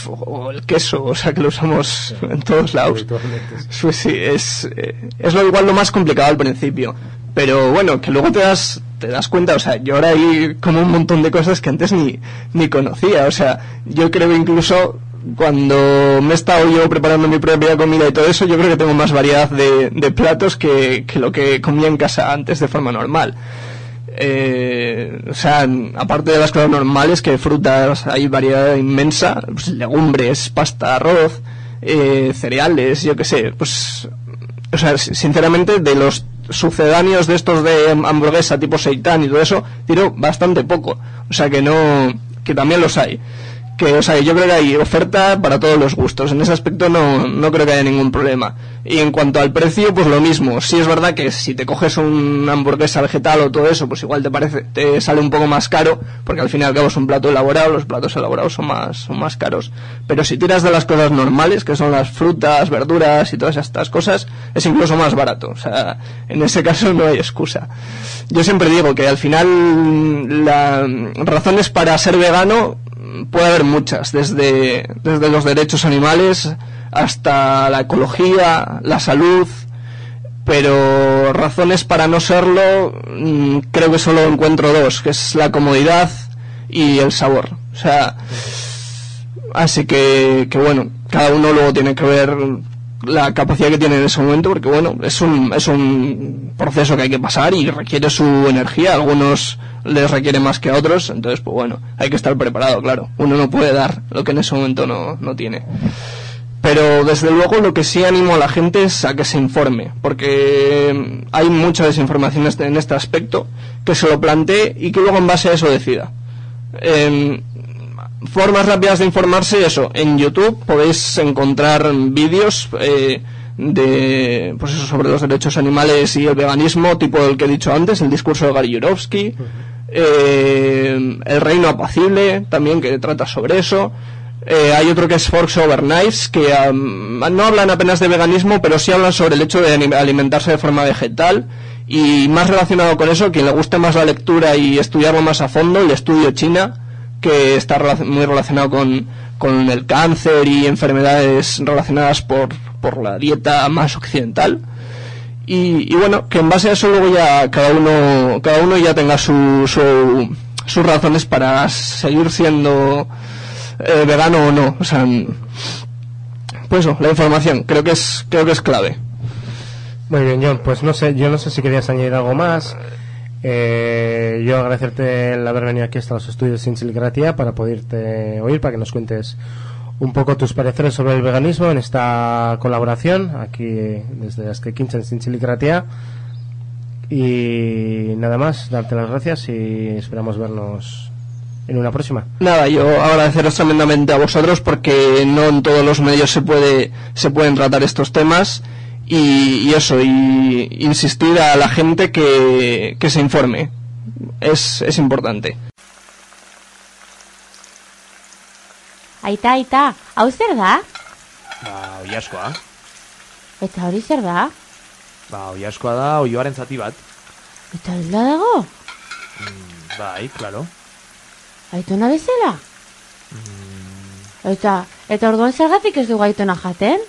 o el queso, o sea que lo usamos en todos lados. Sí, sí, es, eh, es lo igual lo más complicado al principio. Pero bueno, que luego te das, te das cuenta, o sea, yo ahora hay como un montón de cosas que antes ni, ni conocía. O sea, yo creo incluso cuando me he estado yo preparando mi propia comida y todo eso, yo creo que tengo más variedad de, de platos que, que lo que comía en casa antes de forma normal. Eh, o sea, aparte de las cosas normales, que frutas hay variedad inmensa, pues, legumbres, pasta, arroz, eh, cereales, yo qué sé, pues, o sea, sinceramente, de los sucedáneos de estos de hamburguesa tipo seitán y todo eso, tiro bastante poco. O sea que no, que también los hay que, o sea, yo creo que hay oferta para todos los gustos. En ese aspecto no, no creo que haya ningún problema. Y en cuanto al precio, pues lo mismo. Sí es verdad que si te coges una hamburguesa vegetal o todo eso, pues igual te parece, te sale un poco más caro, porque al fin y al cabo es un plato elaborado, los platos elaborados son más, son más caros. Pero si tiras de las cosas normales, que son las frutas, verduras y todas estas cosas, es incluso más barato. O sea, en ese caso no hay excusa. Yo siempre digo que al final la razones para ser vegano puede haber muchas, desde, desde los derechos animales hasta la ecología, la salud, pero razones para no serlo mm, creo que solo encuentro dos, que es la comodidad y el sabor. O sea, así que, que bueno, cada uno luego tiene que ver la capacidad que tiene en ese momento, porque bueno, es un, es un proceso que hay que pasar y requiere su energía, algunos les requiere más que a otros, entonces pues bueno, hay que estar preparado, claro, uno no puede dar lo que en ese momento no, no tiene. Pero desde luego lo que sí animo a la gente es a que se informe, porque hay mucha desinformación este, en este aspecto, que se lo plantee y que luego en base a eso decida. Eh, formas rápidas de informarse, eso, en YouTube podéis encontrar vídeos eh, de, pues eso, sobre los derechos animales y el veganismo, tipo el que he dicho antes, el discurso de Gary Yurovsky, eh, El reino apacible, también que trata sobre eso. Eh, hay otro que es Forks Over Knives, que um, no hablan apenas de veganismo, pero sí hablan sobre el hecho de alimentarse de forma vegetal. Y más relacionado con eso, quien le guste más la lectura y estudiarlo más a fondo, el estudio China, que está muy relacionado con, con el cáncer y enfermedades relacionadas por, por la dieta más occidental. Y, y, bueno, que en base a eso luego ya cada uno, cada uno ya tenga su, su, sus razones para seguir siendo eh, vegano o no. O sea, pues eso, la información creo que es, creo que es clave. Muy bien, John, pues no sé, yo no sé si querías añadir algo más. Eh, yo agradecerte el haber venido aquí hasta los estudios Sin Silicratía para poderte oír, para que nos cuentes un poco tus pareceres sobre el veganismo en esta colaboración aquí desde las que en Sin Silicratía. Y nada más, darte las gracias y esperamos vernos en una próxima. Nada, yo agradeceros tremendamente a vosotros porque no en todos los medios se puede se pueden tratar estos temas y, y, eso, y insistir a la gente que, que se informe. Es, es importante. Aita, aita, hau zer da? Ba, oiaskoa. Eta hori zer da? Ba, oiaskoa da oioaren zati bat. Eta hilda dago? Mm, bai, klaro. Aitona bezala? Mm. Eta, eta orduan zergatik ez du gaitona jaten?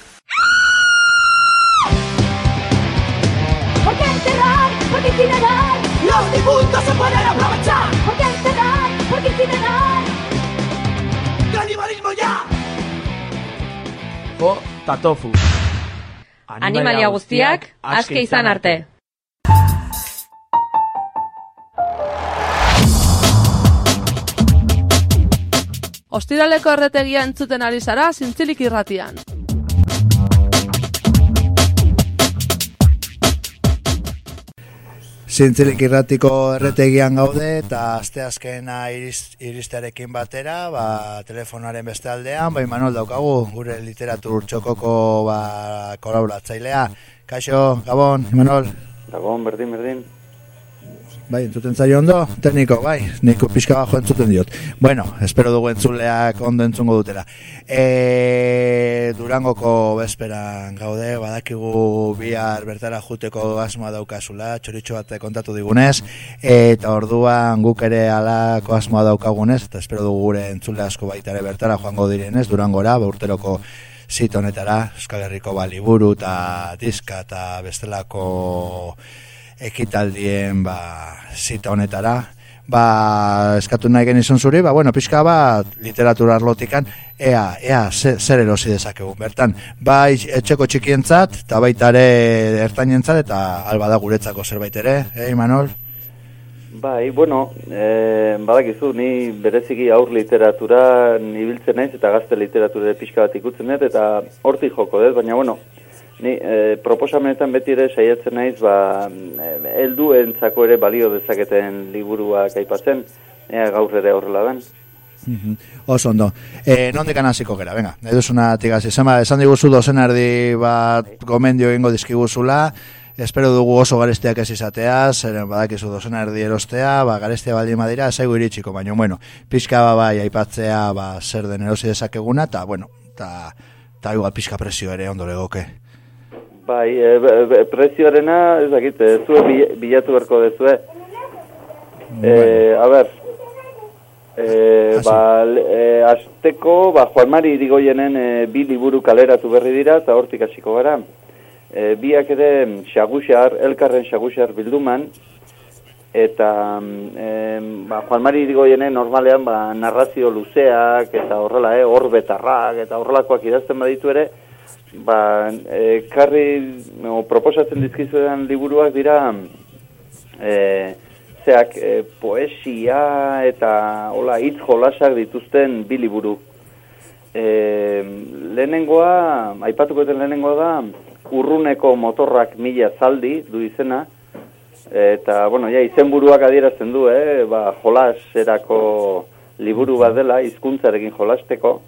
Porque incinerar los difuntos se pueden aprovechar. Porque enterrar, porque incinerar. ¡Canibalismo ya! O tatofu. Animalia guztiak, aske izan arte. Ostiraleko erretegia entzuten ari zara zintzilik irratian. Zintzilik irratiko erretegian gaude eta asteazkena iriz, iristearekin batera, ba, telefonaren beste aldean, bai Manol daukagu, gure literatur txokoko ba, kolaboratzailea. Kaixo, Gabon, Imanol. Gabon, berdin, berdin. Bai, entzuten zaio ondo, tekniko, bai, niko pixka bajo entzuten diot. Bueno, espero dugu entzuleak ondo entzungo dutela. E, Durangoko bezperan gaude, badakigu bihar bertara juteko asmoa daukazula, txoritxo bat kontatu digunez, eta orduan guk ere alako asmoa daukagunez, eta espero dugu gure entzule asko baitare bertara joango direnez, Durangora, urteroko zito honetara, Euskal Herriko baliburu eta diska eta bestelako ekitaldien ba, zita honetara. Ba, eskatu nahi genizun zuri, ba, bueno, pixka bat literatura arlotikan, ea, ea, zer erosi dezakegu. Bertan, bai etxeko txikientzat, eta baita ere ertainentzat, eta alba da guretzako zerbait ere, eh, Imanol? Bai, bueno, eh, badakizu, ni bereziki aur literatura nibiltzen naiz, eta gazte literatura pixka bat ikutzen dut, eta hortik joko dut, baina, bueno, Ni e, proposamenetan beti ere saiatzen naiz, ba, heldu entzako ere balio dezaketen liburuak aipatzen, ea gaur ere horrela den. Mm Oso ondo. E, non dekan hasiko gera, venga, edo zuna tigazi. Zema, esan diguzu dozen erdi bat gomendio egingo dizkiguzula, espero dugu oso garestiak ez izatea, zeren badakizu dozen erdi erostea, ba, garestia baldin madira, zaigu iritsiko, baina, bueno, pixka ba, bai, aipatzea, ba, zer den erosi dezakeguna, eta, bueno, eta, eta igual pixka presio ere ondo legoke. Bai, e, prezioarena, ez dakit, ez zue bilatu berko dezue. E, a ber, e, ba, e, azteko, ba, Juan Mari irigoienen e, bi liburu kaleratu berri dira, eta hortik hasiko gara. E, biak ere, xaguxar, elkarren xaguxar bilduman, eta e, ba, Juan Mari irigoienen normalean ba, narrazio luzeak, eta horrela, eh, horbetarrak, eta horrelakoak idazten baditu ere, ba, e, karri, no, proposatzen dizkizuetan liburuak dira, e, zeak, e, poesia eta hola hitz jolasak dituzten bi liburu. E, lehenengoa, aipatuko den lehenengoa da, urruneko motorrak mila zaldi du izena, eta, bueno, ja, izenburuak adierazten du, eh, ba, jolaserako liburu bat dela, hizkuntzarekin jolasteko,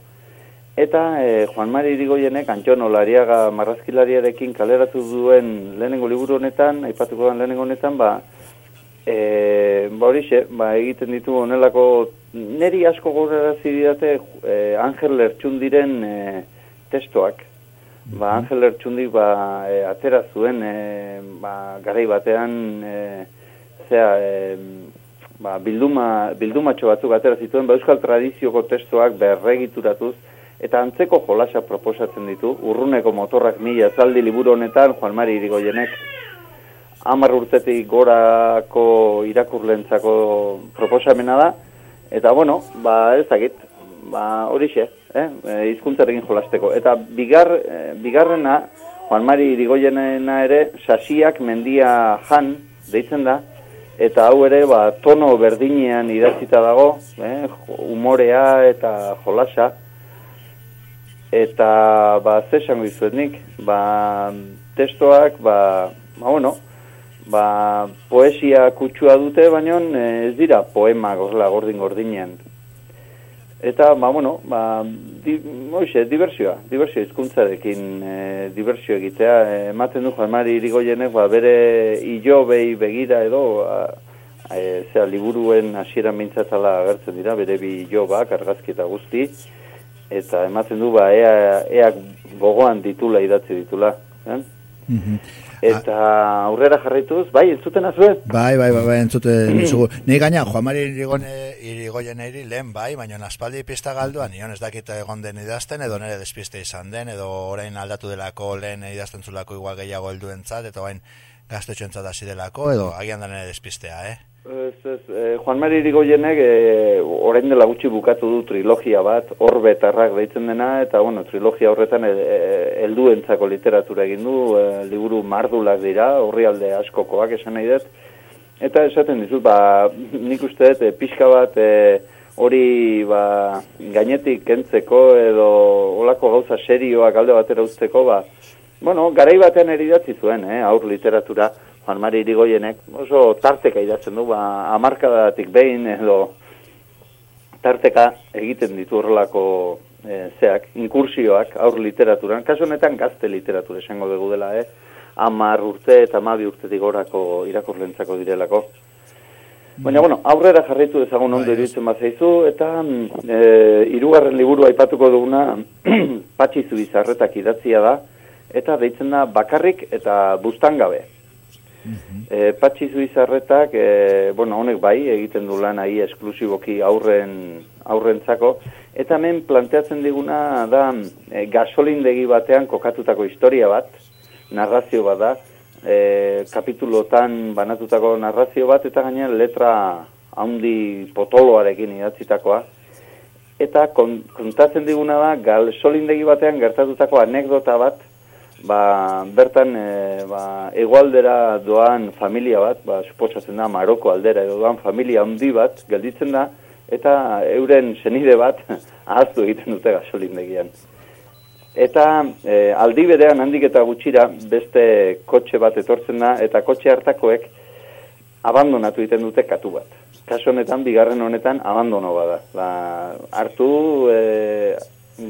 eta e, Juan Mari Irigoyenek Antxono Lariaga marrazkilariarekin kaleratu duen lehenengo liburu honetan, aipatuko den lehenengo honetan, ba, e, ba horixe, ba, egiten ditu honelako, neri asko gorerazi didate e, Angel Lertxundiren e, testoak, ba, Angel Lertxundi ba, e, atera zuen, e, ba, garai batean, e, zea, e, ba, bilduma, bildumatxo batzuk atera zituen, ba, euskal tradizioko testoak berregituratuz, eta antzeko jolasa proposatzen ditu, urruneko motorrak mila zaldi liburu honetan, Juan Mari Irigoyenek, hamar urtetik gorako irakurlentzako proposamena da, eta bueno, ba ez dakit, ba horixe, eh, hizkuntzarekin jolasteko. Eta bigar, eh, bigarrena, Juan Mari Irigoyenena ere, sasiak mendia jan, deitzen da, eta hau ere, ba, tono berdinean idatzita dago, eh, umorea eta jolasa, eta ba ze esango dizuet nik? Ba testoak ba ba bueno ba poesia kutsua dute baina ez dira poema gozla gordin gordinean. Eta ba bueno ba di, moixe, diversioa diversio hizkuntzarekin e, diversio egitea. Ematen du Juan Mari Irigoyenek ba bere ilobei begira edo a, e, zera, liburuen hasiera mintzatala agertzen dira, bere bi ilobak, argazki eta guzti, eta ematen du ba ea, ea gogoan ditula idatzi ditula eh? eta aurrera jarraituz bai entzuten azue? Bai bai bai, bai entzuten dizugu ni gaina Juan Mari Irigone Irigoyeneri lehen bai baina aspaldi pista galduan nion ez dakit egon den idazten edo nere despiste izan den edo orain aldatu delako lehen idazten zulako igual gehiago helduentzat eta orain gaztetxoentzat hasi delako edo agian da nere despistea eh? Ez, ez, eh, Juan Mari Irigoyenek eh, orain dela gutxi bukatu du trilogia bat, orbetarrak deitzen dena, eta bueno, trilogia horretan helduentzako e, literatura egin du, eh, liburu mardulak dira, horri alde askokoak esan nahi dut, eta esaten dizut, ba, nik uste dut, eh, pixka bat eh, hori ba, gainetik kentzeko edo olako gauza serioak alde batera usteko, ba, bueno, garai batean eridatzi zuen, eh, aur literatura, Juan Mari Irigoyenek, oso tarteka idatzen du, ba, amarkadatik behin edo tarteka egiten ditu horrelako e, zeak, inkursioak aur literaturan, kaso honetan gazte literatura esango dugu dela, eh? amar urte eta amabi urtetik gorako irakurlentzako direlako. Baina, bueno, aurrera jarraitu dezagun ondo iruditzen bat zaizu, eta e, irugarren liburu aipatuko duguna patxizu izarretak idatzia da, eta deitzen da bakarrik eta bustangabe. E, Patxi Zuizarretak, e, bueno, honek bai, egiten du lan ahi esklusiboki aurren, aurrentzako, eta hemen planteatzen diguna da e, gasolindegi batean kokatutako historia bat, narrazio bat da, e, kapitulotan banatutako narrazio bat, eta gainean letra handi potoloarekin idatzitakoa, eta kontatzen diguna da gasolindegi batean gertatutako anekdota bat, ba, bertan e, ba, egualdera doan familia bat, ba, suposatzen da Maroko aldera doan familia handi bat gelditzen da, eta euren senide bat ahaztu egiten dute gasolindegian. Eta e, aldi berean handik eta gutxira beste kotxe bat etortzen da, eta kotxe hartakoek abandonatu egiten dute katu bat. Kaso honetan, bigarren honetan, abandono bada. Ba, hartu e,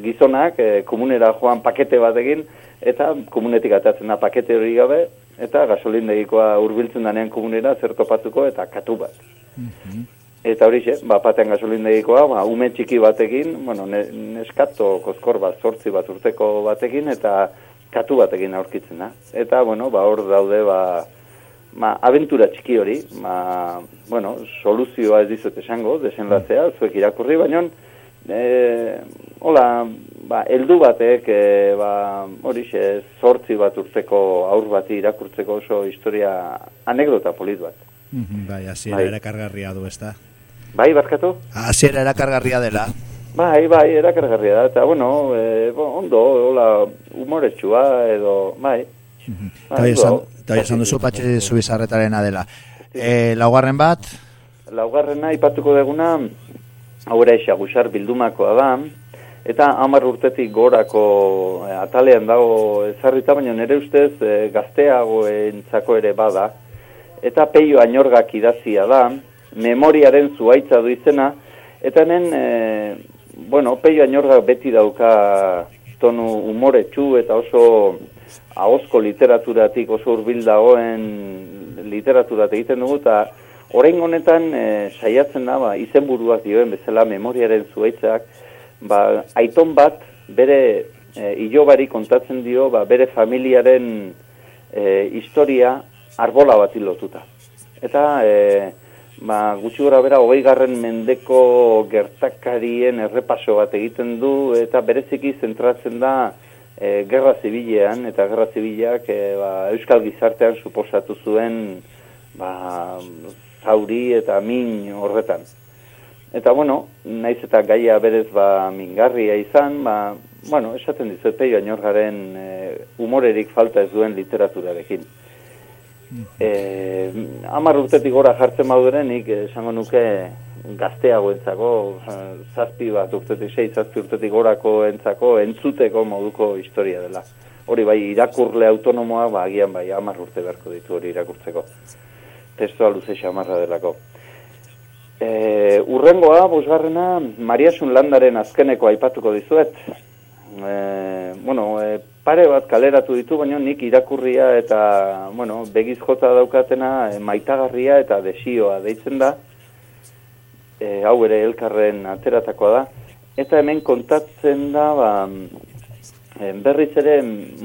gizonak e, komunera joan pakete bat egin, eta komunetik atatzen da pakete hori gabe, eta gasolindegikoa hurbiltzen danean komunera zer topatuko eta katu bat. Mhm. Eta hori xe, ba, patean gasolindegikoa, ba, ume txiki batekin, bueno, neskato kozkor bat, sortzi bat urteko batekin, eta katu batekin aurkitzen da. Eta, bueno, ba, hor daude, ba, ma, aventura txiki hori, ma, bueno, soluzioa ez dizut esango, desenlatzea, zuek irakurri, baina, e, hola, ba, eldu batek, e, ba, hori xe, sortzi bat urteko aur bati irakurtzeko oso historia anekdota polit bat. Mhm, bai, hasiera bai. erakargarria du, ezta? Bai, barkatu? Hasiera erakargarria dela. Bai, bai, erakargarria da, eta bueno, e, bo, ondo, hola, humoretsua edo, bai. Hori esan, eta hori esan duzu patxi zubizarretaren adela. E, laugarren bat, Laugarrena ipatuko deguna, hau ere xagusar bildumakoa da, eta hamar urtetik gorako eh, atalean dago ezarrita, baina nire ustez eh, gazteagoentzako ere bada, eta peio ainorgak idazia da, memoriaren zuaitza du izena, eta hemen, eh, bueno, peio ainorgak beti dauka tonu umoretsu eta oso ahozko literaturatik oso hurbil dagoen literaturat egiten dugu, eta orain honetan eh, saiatzen da, ba, izenburuak dioen bezala memoriaren zuaitzak, ba, aiton bat bere e, ilobari kontatzen dio ba, bere familiaren e, historia arbola bat lotuta. Eta e, ba, gutxi gora bera hogei garren mendeko gertakarien errepaso bat egiten du eta bereziki zentratzen da e, gerra zibilean eta gerra zibileak e, ba, euskal gizartean suposatu zuen ba, zauri eta min horretan. Eta bueno, naiz eta gaia berez ba mingarria izan, ba, bueno, esaten dizuet peio ainorgaren e, umorerik falta ez duen literaturarekin. E, amar urtetik gora jartzen mauderenik, esango nuke gazteagoentzako, eh, zazpi bat urtetik, sei zazpi urtetik gorako entzako, entzuteko moduko historia dela. Hori bai, irakurle autonomoa, ba, agian bai, amar urte beharko ditu hori irakurtzeko. Testoa luze xamarra delako. E, urrengoa, bosgarrena, Mariasun landaren azkeneko aipatuko dizuet. E, bueno, e, pare bat kaleratu ditu, baina nik irakurria eta, bueno, begiz jota daukatena, e, maitagarria eta desioa deitzen da. E, hau ere elkarren ateratakoa da. Eta hemen kontatzen da, ba, e, berriz ere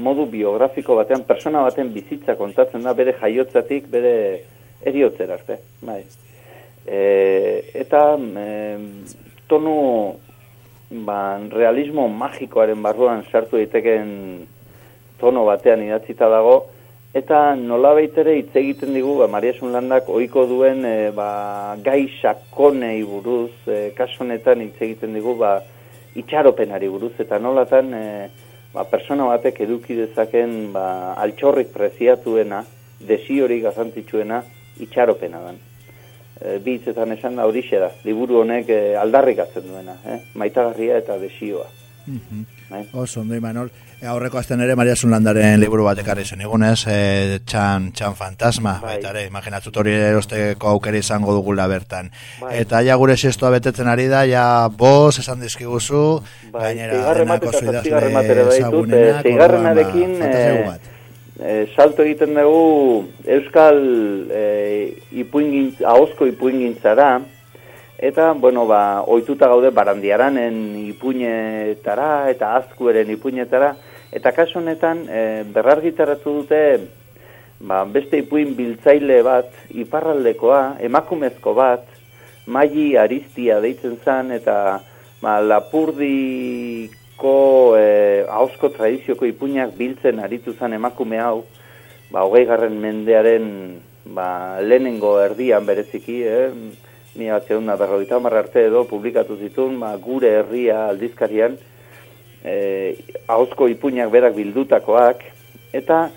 modu biografiko batean, persona baten bizitza kontatzen da, bere jaiotzatik, bere eriotzera arte. Bai. E, eta e, tonu ba, realismo magikoaren barruan sartu daiteken tono batean idatzita dago eta nola baitere hitz egiten digu ba, Maria Sunlandak ohiko duen e, ba, gai sakonei buruz e, kasunetan hitz egiten digu ba, itxaropenari buruz eta nolatan e, ba, persona batek eduki dezaken ba, altxorrik preziatuena desiorik gazantitzuena itxaropena dan e, bi hitzetan esan da horixe da, liburu honek e, aldarrikatzen duena, eh? maitagarria eta desioa. Mhm. Bai. Oso, ondo Imanol. E, aurreko azten ere Maria Zunlandaren liburu bat ekarri zen egunez, e, txan, txan fantasma, bai. baita ere, imaginatzut hori erosteko aukeri izango dugula bertan. Bai. Eta ja gure sestoa betetzen ari da, ja bos esan dizkiguzu, bai. gainera, denako zuidazle zagunenak, zeigarrenarekin, e, salto egiten dugu euskal e, ipuingin, ahozko ipuingintzara, eta, bueno, ba, oituta gaude barandiaranen ipuinetara eta azkueren ipuinetara, eta kaso honetan e, berrargitaratu dute ba, beste ipuin biltzaile bat, iparraldekoa, emakumezko bat, maili aristia deitzen zen, eta ba, lapurdi ko eh, hausko tradizioko ipuinak biltzen aritu zen emakume hau, ba, hogei garren mendearen ba, lehenengo erdian bereziki, eh, mi batzeuna berroita arte edo publikatu zituen, ba, gure herria aldizkarian, eh, hausko ipuinak berak bildutakoak, eta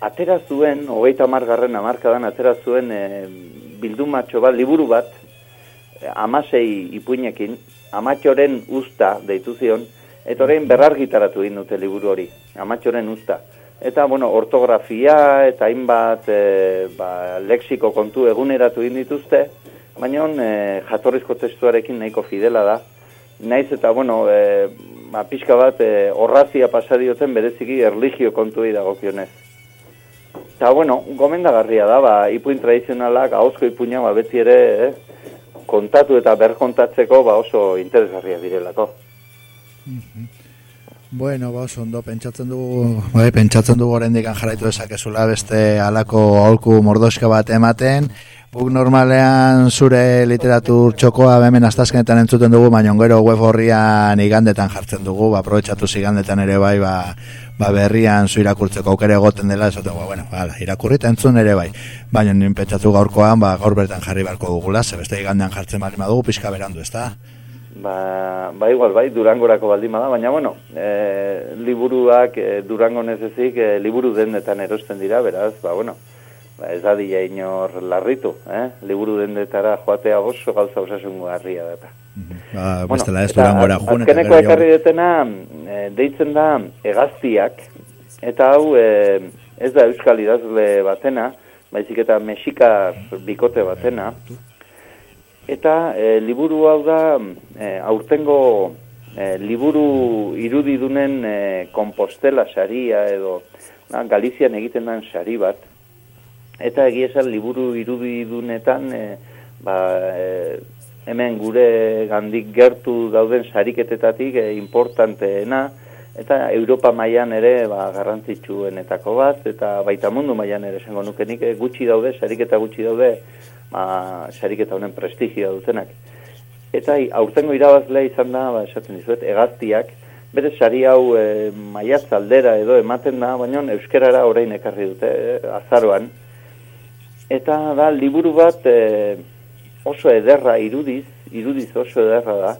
atera zuen, hogeita margarren amarkadan atera zuen eh, bildumatxo bat, liburu bat, amasei ipuinekin, amatxoren usta deitu zion, Eta horrein berrargitaratu egin dute liburu hori, amatxoren usta. Eta, bueno, ortografia eta hainbat e, ba, lexiko kontu eguneratu egin dituzte, baina e, jatorrizko testuarekin nahiko fidela da. Naiz eta, bueno, e, ba, pixka bat e, horrazia pasadioten bereziki erligio kontu dago kionez. Eta, bueno, gomendagarria da, ba, ipuin tradizionalak, hauzko ipuina, ba, beti ere, eh, kontatu eta berkontatzeko, ba, oso interesgarria direlako. Bueno, ba, ondo, pentsatzen dugu, bai, pentsatzen dugu oraindik jarraitu dezakezula beste halako aholku mordoska bat ematen. Buk normalean zure literatur txokoa hemen astazkenetan entzuten dugu, baina gero web horrian igandetan jartzen dugu, ba, aprobetsatu igandetan ere bai, ba, ba berrian zu irakurtzeko aukere egoten dela, esaten, ba, bueno, hala, irakurrita entzun ere bai. Baina nien pentsatu gaurkoan, ba, gaur bertan jarri barko dugula, ze beste igandean jartzen bali madugu, pixka berandu, ez da? Ba, ba igual, bai, durangorako baldin bada, baina bueno, e, liburuak e, durango nezezik e, liburu dendetan erosten dira, beraz, ba bueno, ba, ez adia inor larritu, eh? liburu dendetara joatea oso gauza osasungo harria data. Ba, bestela ez durangora jun. Azkeneko ekarri detena, e, deitzen da egaztiak, eta hau e, ez da euskal idazle batena, baizik eta mexikar bikote batena, eta e, liburu hau da e, aurtengo e, liburu irudidunen e, kompostela saria edo na, Galizian egiten den sari bat, eta egia esan liburu irudidunetan e, ba, e, hemen gure gandik gertu dauden sariketetatik e, importanteena, eta Europa mailan ere ba, garrantzitsuenetako bat, eta baita mundu mailan ere esango nukenik e, gutxi daude, sariketa gutxi daude, ba, sariketa honen prestigioa dutenak. Eta aurtengo irabazlea izan da, ba, esaten dizuet, egaztiak, bere sari hau e, maiatz aldera edo ematen da, baina euskerara orain ekarri dute, e, azaroan. Eta da, liburu bat e, oso ederra irudiz, irudiz oso ederra da,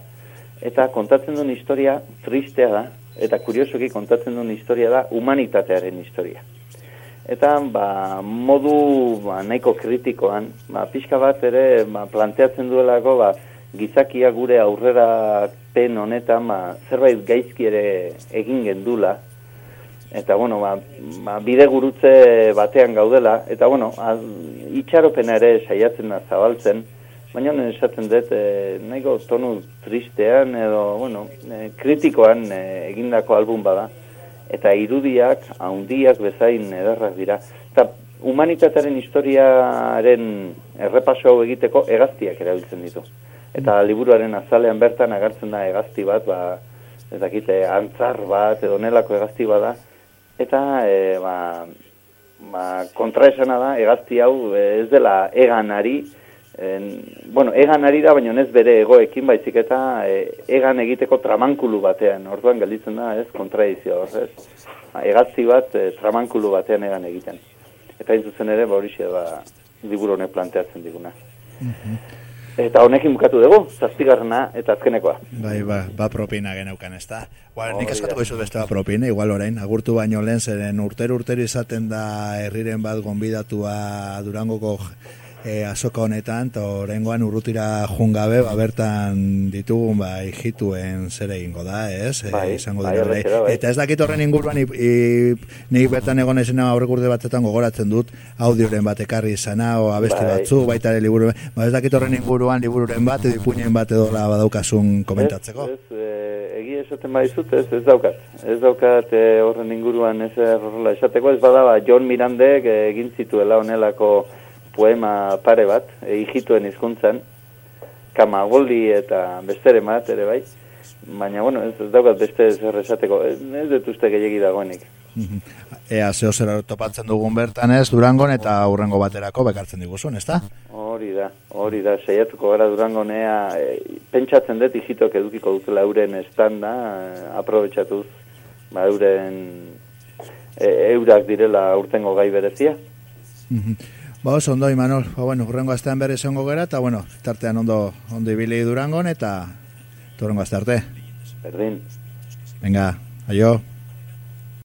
eta kontatzen duen historia tristea da, eta kuriosoki kontatzen duen historia da humanitatearen historia. Eta ba, modu ba, nahiko kritikoan, ba, pixka bat ere ba, planteatzen duelako ba, gizakia gure aurrera pen honetan ba, zerbait gaizki ere egin gendula, eta bueno, ba, ba, bide gurutze batean gaudela, eta bueno, az, itxaropena ere saiatzen da zabaltzen, baina esaten dut, e, nahiko tonu tristean edo, bueno, e, kritikoan e, egindako album bada, eta irudiak, haundiak bezain ederrak dira. Eta humanitatearen historiaren errepaso hau egiteko egaztiak erabiltzen ditu. Eta liburuaren azalean bertan agertzen da egazti bat, ba, ez dakite, antzar bat, edo nelako egazti bada, eta e, ba, ba, kontraesana da, egazti hau ez dela eganari, En, bueno, egan ari da, baina ez bere egoekin baizik eta e, egan egiteko tramankulu batean, orduan gelditzen da, ez, kontradizio horrez. Egazti bat e, tramankulu batean egan egiten. Eta zuzen ere, ba hori ba, liburu honek planteatzen diguna. Eta honekin bukatu dugu, zazpigarrena eta azkenekoa. Bai, ba, ba propina geneukan ez da. Ba, nik eskatuko izu beste ba propina, igual orain, agurtu baino lehen, zeren urtero urtero izaten da herriren bat gonbidatua durangoko e, azoka honetan, eta horrengoan urrutira jungabe, ba, bertan ditugun, ba, hijituen zer egingo da, ez? E, bai, izango bai, bai. Eta ez dakit horren inguruan, i, i, nik bertan egon esena aurrek urte batetan gogoratzen dut, audioren bat ekarri izana, o abesti Bai. batzu, baita ere liburu, ba, ez dakit horren inguruan, libururen bat, edo ipuinen bat edo badaukasun komentatzeko. Ez, ez, e, egia esaten badizut, ez, ez daukat. Ez daukat e, horren inguruan ez horrela esateko, ez badaba John Mirandek e, egin zituela honelako poema pare bat, e, hijituen hizkuntzan, kamagoldi eta bestere mat ere bai, baina bueno, ez, ez daukat beste zer esateko, ez, dut uste gehiagi dagoenik. Ea, zeo zer topatzen dugun bertan ez, Durangon eta aurrengo baterako bekartzen diguzun, ez da? Hori da, hori da, saiatuko gara Durangonea, e, pentsatzen dut hijitok edukiko dutela euren estanda, e, aprobetsatuz, ba, euren e, eurak direla urtengo gai berezia. Ba, oso ondo, Imanol. Ba, bueno, urrengo astean berri zongo gara, eta, bueno, tartean ondo, ondo ibili durangon, eta urrengo aste arte. Berdin. Venga, aio.